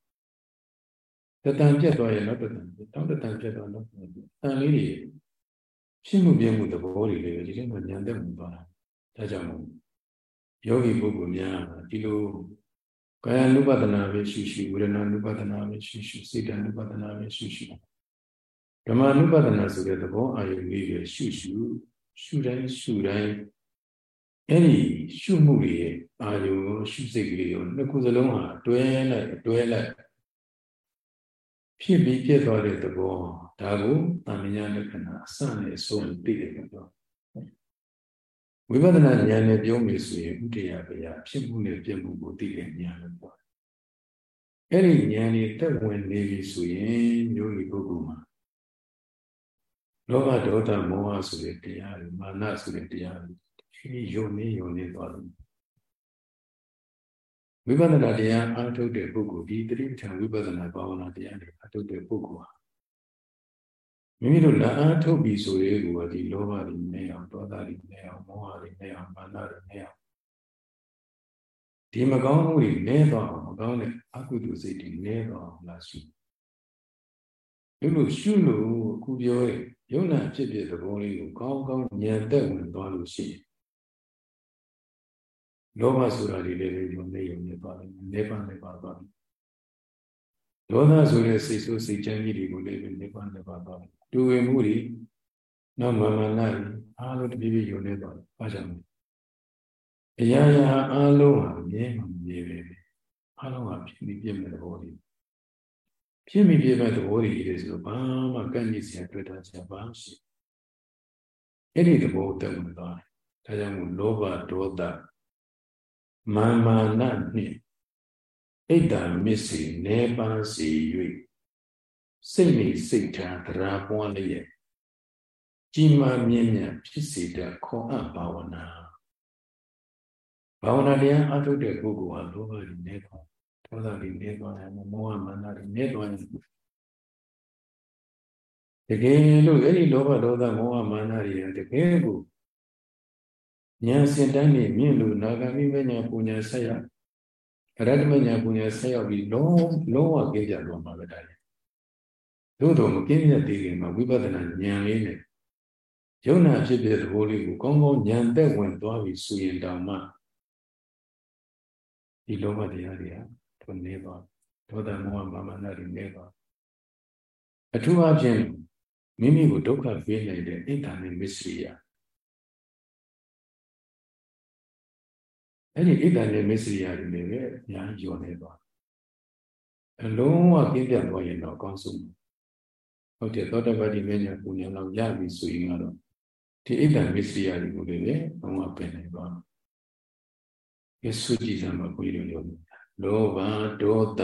တတန်ပြတ်သွားရင်တော့တတန်တောင်းတတန်ပြတ်သွားတော့တန်လေးတွေဖြစ်မှုပြမှုသဘောတွေလေးပဲဒီထဲမှာညံသက်မှုသွားတာ ဒါကြောင့်ယောဂီပုဂ္ဂိုလ်များဒီလိုကာယ ानु ပဒနာပဲရှိရှိဝေဒနာ ानु ပဒနာပဲရှိရှိစိတ် ानु ပဒနာပဲရှိရှိဓမ္မ ानु ပဒနာဆိုတဲ့သဘောအာယုလေးပဲရှုရှုရှုတိုင်းရှုတိုင်းအဲ့ဒီရှုမှုတွေရဲ့အာယုရှုစိတ်ကလေးကိုနှစ်ခုစလုံးဟာတွဲလိုက်တွဲလိုက် ဖြစ်ပြီးပြည့်သွားတဲ့သဘောဒါကိုတာမညာလက္ခဏာအစနဲ့အဆုံးသိတယ်ကတော့ဝိပဿနာဉာဏ်နဲ့ပြောမယ်ဆိုရင်ဥတ္တရာပယဖြစ်မှုနဲ့ပြည့်မှုကိုသိတဲ့ဉာဏ်လို့ပြောတယ်အဲ့ဒီဉာဏ်นี่တက်ဝင်နေပြီဆိုရင်ယောဂီပုဂ္ဂိုလ်မှာလောဘဒေါသမောဟဆိုတဲ့တရားတွေမာနဆိုတဲ့တရားတွေဒီယုံနေယုံနေသွားတယ် ဝိပဿနာတရားအားထုတ်တဲ့ပုဂ္ဂိုလ်ဒီတိပဋ္ဌာန်ဝိပဿနာဘာဝနာတရားတွေအားထုတ်တဲ့ပုဂ္ဂိုလ်ဟာမိမိတို့လက်အားထုတ်ပြီဆိုရဲကိုဒီလောဘတွေနဲ့အောင်ဒေါသတွေနဲ့အောင်မောဟတွေနဲ့အောင်မာနတွေနဲ့အောင်ဒီမကောင်းမှုတွေနည်းသွားအောင်မကောင်းတဲ့အကုသိုလ်စိတ်တွေနည်းသွားအောင်လာရှိဒီလိုရှုလို့အခုပြောရဲ့ယုံနာဖြစ်ဖြစ်သဘောလေးကိုကောင်းကောင်းဉာဏ်သက်ဝင်သွားလို့ရှိရင် လောဘဆိုတာလေးလည်းယုံနေယုံနေသွားတယ်နေပါနေပါသွားတယ်ဒေါသဆိုတဲ့စိတ်ဆိုးစိတ်ချမ်းကြီးတွေကိုလည်းနေပါနေပါသွားတယ်တူဝေမှုတွေနောက်မာမနာအားလုံးတပြေးပြေးယုံနေသွားတယ်ဘာကြောင့်လဲအရာရာအားလုံးဟာမြဲမှာမြဲပဲအားလုံးဟာဖြစ်ပြီးပြည့်မဲ့သဘောတွေဖြစ်ပြီးပြည့်မဲ့သဘောတွေတွေဆိုတော့ဘာမှကန့်ညစ်စရာတွေ့တာစရာဘာမှရှိအဲ့ဒီသဘောတက်ဝင်သွားတယ်ဒါကြောင့်မို့လောဘဒေါသ မာမာနနှင့်ဣဒ္ဓမစ္စေနေပါစေ၍စိတ်နေစိတ်ထားတရားပွားလျက်ကြီးမားမြင့်မြတ်ဖြစ်စေတဲ့ခေါ်အပ်ဘာဝနာဘာဝနာတရားအထုတ်တဲ့ပုဂ္ဂိုလ်ဟာလောဘတွေနေသွားဒေါသတွေနေသွားတယ်မောဟမာနတွေနေသွားတယ်တကယ်လို့အဲ့ဒီလောဘဒေါသမောဟမာနတွေတကယ်ကို ဉာဏ်စင်တန်းနေမြင့်လို့နာဂမိမညာပူညာဆက်ရောက်အရဟတမညာပူညာဆက်ရောက်ပြီးလုံးလုံးဝကြည့်ကြတော့မှာပဲဒါလေသို့တော်မကင်းမြတ်သေးခင်မှာဝိပဿနာဉာဏ်လေးနဲ့ယုံနာဖြစ်တဲ့သဘောလေးကိုကောင်းကောင်းဉာဏ်သက်ဝင်သွားပြီဆိုရင်တောင်မှဒီလောဘတရားတွေကထွန်းနေပါဒေါသမောဟမာမနာတွေနေပါအထူးအဖြင့်မိမိကိုဒုက္ခပေးနိုင်တဲ့အိဋ္ဌာနဲ့မစ္စရိယ အဲ့ဒီဣဒ္ဓနဲ့မစ္စရိယတွေလည်းပဲအများကြီးယောနေသွားအလုံးဝပြင်းပြသွားရင်တော့အကောင်းဆုံးဟုတ်တယ်သောတပတိမင်းညာပူညာလောက်ရပြီဆိုရင်ကတော့ဒီဣဒ္ဓမစ္စရိယတွေကိုလည်းပဲလုံးဝပင်နိုင်သွားယေစုကြည်စံမှာကိုကြီးတို့လောဘဒေါသ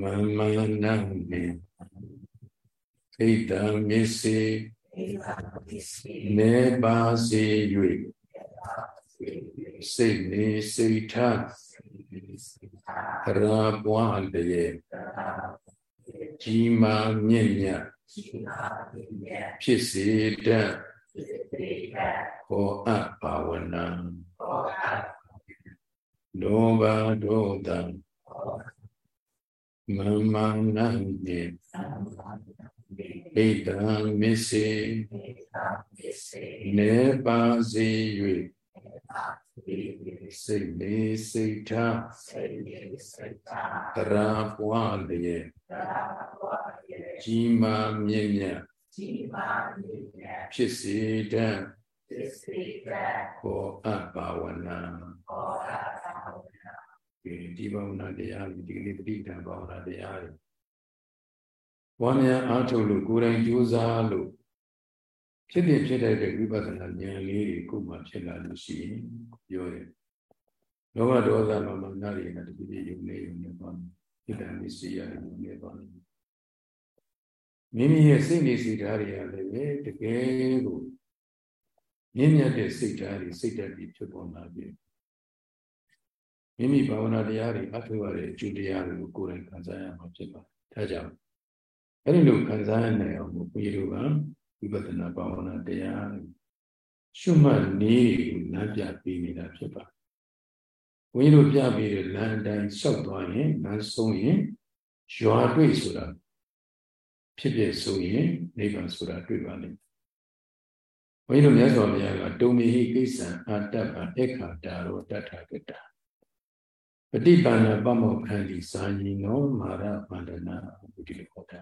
မမနံနေဣဒ္ဓမစ္စေနေပါစေ၍ စိတ်နေစိတ်ထားရာပွားတည်းကြီးမားမြင့်မြတ်ဖြစ်စေတတ်ဟောအပ်ဘာဝနာလောဘဒေါသမမနံေဣဒံမစ္စေနေပါစေ၍ စိတ်လေးစိတ်ထားစိတ်လေးစိတ်ထားတရားပွားလျက်ကြီးမားမြင့်မြတ်ကြီးမားမြင့်မြတ်ဖြစ်စေတတ်ဖြစ်စေတတ်ဘောအဘာဝနာဘောအဘာဝနာဒီဒီဘာဝနာတရားဒီကနေ့ပဋိဌာန်ဘာဝနာတရားတွေဝါများအားထုတ်လို့ကိုယ်တိုင်ကြိုးစားလို့ ဖြစ်ဖြစ်ဖြစ်တဲ့ဝိပဿနာဉာဏ်လေးတွေကိုမှဖြစ်လာလို့ရှိရင်ပြောတယ်လောဘဒေါသမောဟနာတွေကတပြည့်ပြည့်ယုံနေယုံနေသွားတယ်ဣဒ္ဓမစ္စရိယယုံနေသွားတယ်မိမိရဲ့စိတ်နေစိတ်ဓာတ်တွေကလည်းပဲတကယ်ကိုမြင့်မြတ်တဲ့စိတ်ဓာတ်တွေစိတ်ဓာတ်တွေဖြစ်ပေါ်လာပြီမိမိဘာဝနာတရားတွေအထောက်ရတဲ့အကျိုးတရားတွေကိုကိုယ်တိုင်ခံစားရမှာဖြစ်ပါတယ်ဒါကြောင့်အဲ့ဒီလိုခံစားရနိုင်အောင်ဘုရားတို့က ဝိပဿနာဘာဝနာတရားရှုမှတ်နည်းကိုလမ်းပြပေးနေတာဖြစ်ပါဘုန်းကြီးတို့ပြပေးတဲ့လမ်းအတိုင်းလျှောက်သွားရင်လမ်းဆုံးရင်ရွာတွေ့ဆိုတာဖြစ်ဖြစ်ဆိုရင်နိဗ္ဗာန်ဆိုတာတွေ့ပါလိမ့်မယ်ဘုန်းကြီးတို့မြတ်စွာဘုရားကတုံမေဟိကိစ္စံအာတ္တပံအခါတာရောတထကတာပฏิပန္နပမောခန္ဒီစာညီနောမာရဗန္ဒနာဘုဒ္ဓလေဟောတာ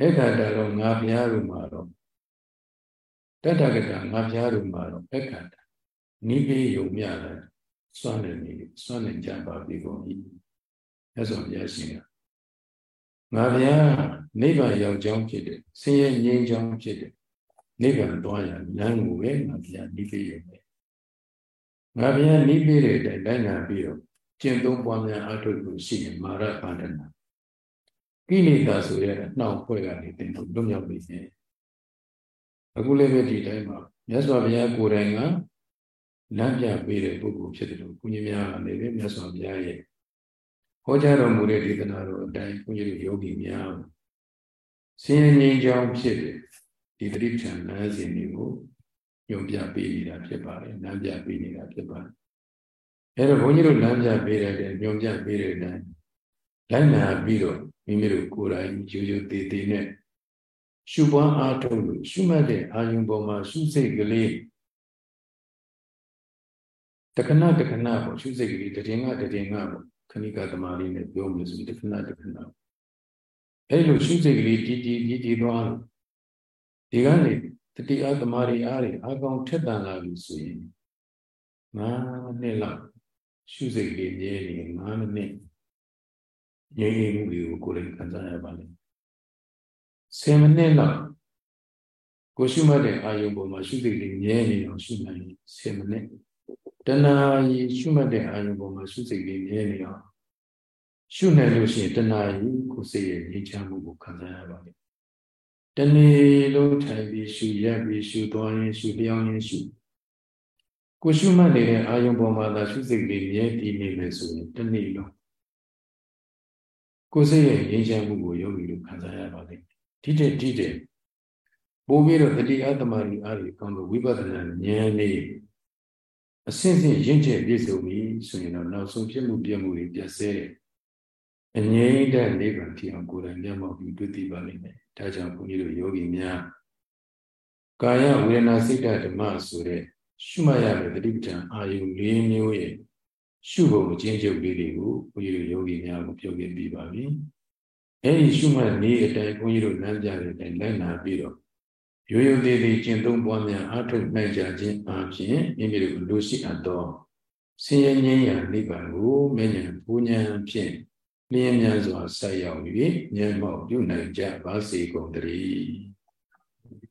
အခါတာရောငါဘုရားတို့မှာတော့တထကတာငါဘုရားတို့မှာတော့အခါတာနိဗ္ဗေယုံမြလာစွမ်းနေနေစွမ်းနေကြပါပြီကုန်၏မြတ်စွာဘုရားရှင်ကငါဘုရားနိဗ္ဗာန်ရောက်ကြောင်းဖြစ်တယ်ဆင်းရဲငြိမ်းချမ်းဖြစ်တယ်နိဗ္ဗာန်သွားရလမ်းကိုပဲငါဘုရားနိဗ္ဗေယပဲငါဘုရားနိဗ္ဗေတဲ့လိုက်နာပြီးတော့ကျင့်သုံးပွားများအထုပ်ကိုရှိရင်မာရပါဒနာ ကိလေသာဆိုရဲအနှောင့်ဖွဲ့ကနေတင်လို့လွတ်မြောက်ပြီစေအခုလည်းပဲဒီတိုင်းမှာမြတ်စွာဘုရားကိုယ်တိုင်ကလမ်းပြပေးတဲ့ပုဂ္ဂိုလ်ဖြစ်တယ်လို့ဘုရားများကနေပဲမြတ်စွာဘုရားရဲ့ဟောကြားတော်မူတဲ့ဒေသနာတော်အတိုင်းဘုန်းကြီးတို့ယောဂီများဆင်းရဲငြိမ်းချမ်းဖြစ်တယ်ဒီတတိပ္ပံလမ်းစဉ်တွေကိုညွန်ပြပေးနေတာဖြစ်ပါတယ်လမ်းပြပေးနေတာဖြစ်ပါတယ်အဲတော့ဘုန်းကြီးတို့လမ်းပြပေးတဲ့ညွန်ပြပေးတဲ့အတိုင်းလိုက်နာပြီးတော့ မိမိတို့ကိုယ်တိုင်ရိုးရိုးသေးသေးနဲ့ရှုပွားအားထုတ်လို့ရှုမှတ်တဲ့အာယုံပေါ်မှာရှုစိတ်ကလေးတခဏတခဏပေါ့ရှုစိတ်ကလေးတည်ငါတည်ငါပေါ့ခဏိကသမားလေးနဲ့ပြောမယ်ဆိုတခဏတခဏအဲ့လိုရှုစိတ်ကလေးတည်တည်တည်တည်သွားလို့ဒီကနေတတိအားသမားတွေအားတွေအကောင်ထက်တန်လာပြီဆိုရင်9မိနစ်လောက်ရှုစိတ်ကလေးမြဲနေ9မိနစ် ငြိမ်နေမှုတွေကိုကိုယ်လည်းခံစားရပါလိမ့်10မိနစ်လောက်ကိုရှုမှတ်တဲ့အာယုံပေါ်မှာရှုစိတ်လေးမြဲနေအောင်ရှုနိုင်10မိနစ်တဏှာကြီးရှုမှတ်တဲ့အာယုံပေါ်မှာရှုစိတ်လေးမြဲနေအောင်ရှုနိုင်လို့ရှိရင်တဏှာကြီးကိုစိတ်ရဲ့ငြိမ်းချမ်းမှုကိုခံစားရပါလိမ့်တနေ့လုံးထိုင်ပြီးရှုရက်ပြီးရှုသွားရင်ရှုလျောင်းရင်ရှုကိုရှုမှတ်နေတဲ့အာယုံပေါ်မှာသာရှုစိတ်လေးမြဲတည်နေမယ်ဆိုရင်တနေ့လုံး ကိုယ်စိတ်ရဲ့ငြိမ်းချမ်းမှုကိုယုံကြည်လို့ခံစားရပါလိမ့်ဒီတဲ့ဒီတဲ့ပို့ပြီးတော့တတိအသမารီအားဖြင့်ကောင်းလို့ဝိပဿနာဉာဏ်လေးအစင်းစင်းရင့်ကျက်ပြည့်စုံပြီဆိုရင်တော့နောက်ဆုံးဖြစ်မှုပြမှုတွေပြည့်စဲအငြိမ့်တဲ့နိဗ္ဗာန်ဖြစ်အောင်ကိုယ်တိုင်မျက်မှောက်ပြီးတွေ့သိပါလိမ့်မယ်။ဒါကြောင့်ဘုန်းကြီးတို့ယောဂီများကာယဝေဒနာစိတ်ဓမ္မဆိုတဲ့ရှုမှတ်ရတဲ့တတိပဋ္ဌာန်အာယု၄မျိုးရဲ့ ရှုဖို့အချင်းချုပ်လေးတွေကိုဘုန်းကြီးတို့ယောဂီများကိုပြောပြပြီးပါပြီ။အဲဒီရှုမှတ်နည်းအတိုင်းဘုန်းကြီးတို့လမ်းပြတဲ့အတိုင်းလိုက်နာပြီးတော့ရိုးရိုးသေးသေးကျင့်သုံးပွားများအားထုတ်နိုင်ကြခြင်းအပြင်မိမိတို့လူရှိအပ်သောဆင်းရဲငြိမ်းရာနိဗ္ဗာန်ကိုမဉ္ဇဉ်ပူဉ္ဇဉ်ဖြင့်လျင်းမြန်စွာဆက်ရောက်၍ဉာဏ်မောက်ပြုနိုင်ကြပါစေကုန်သတည်း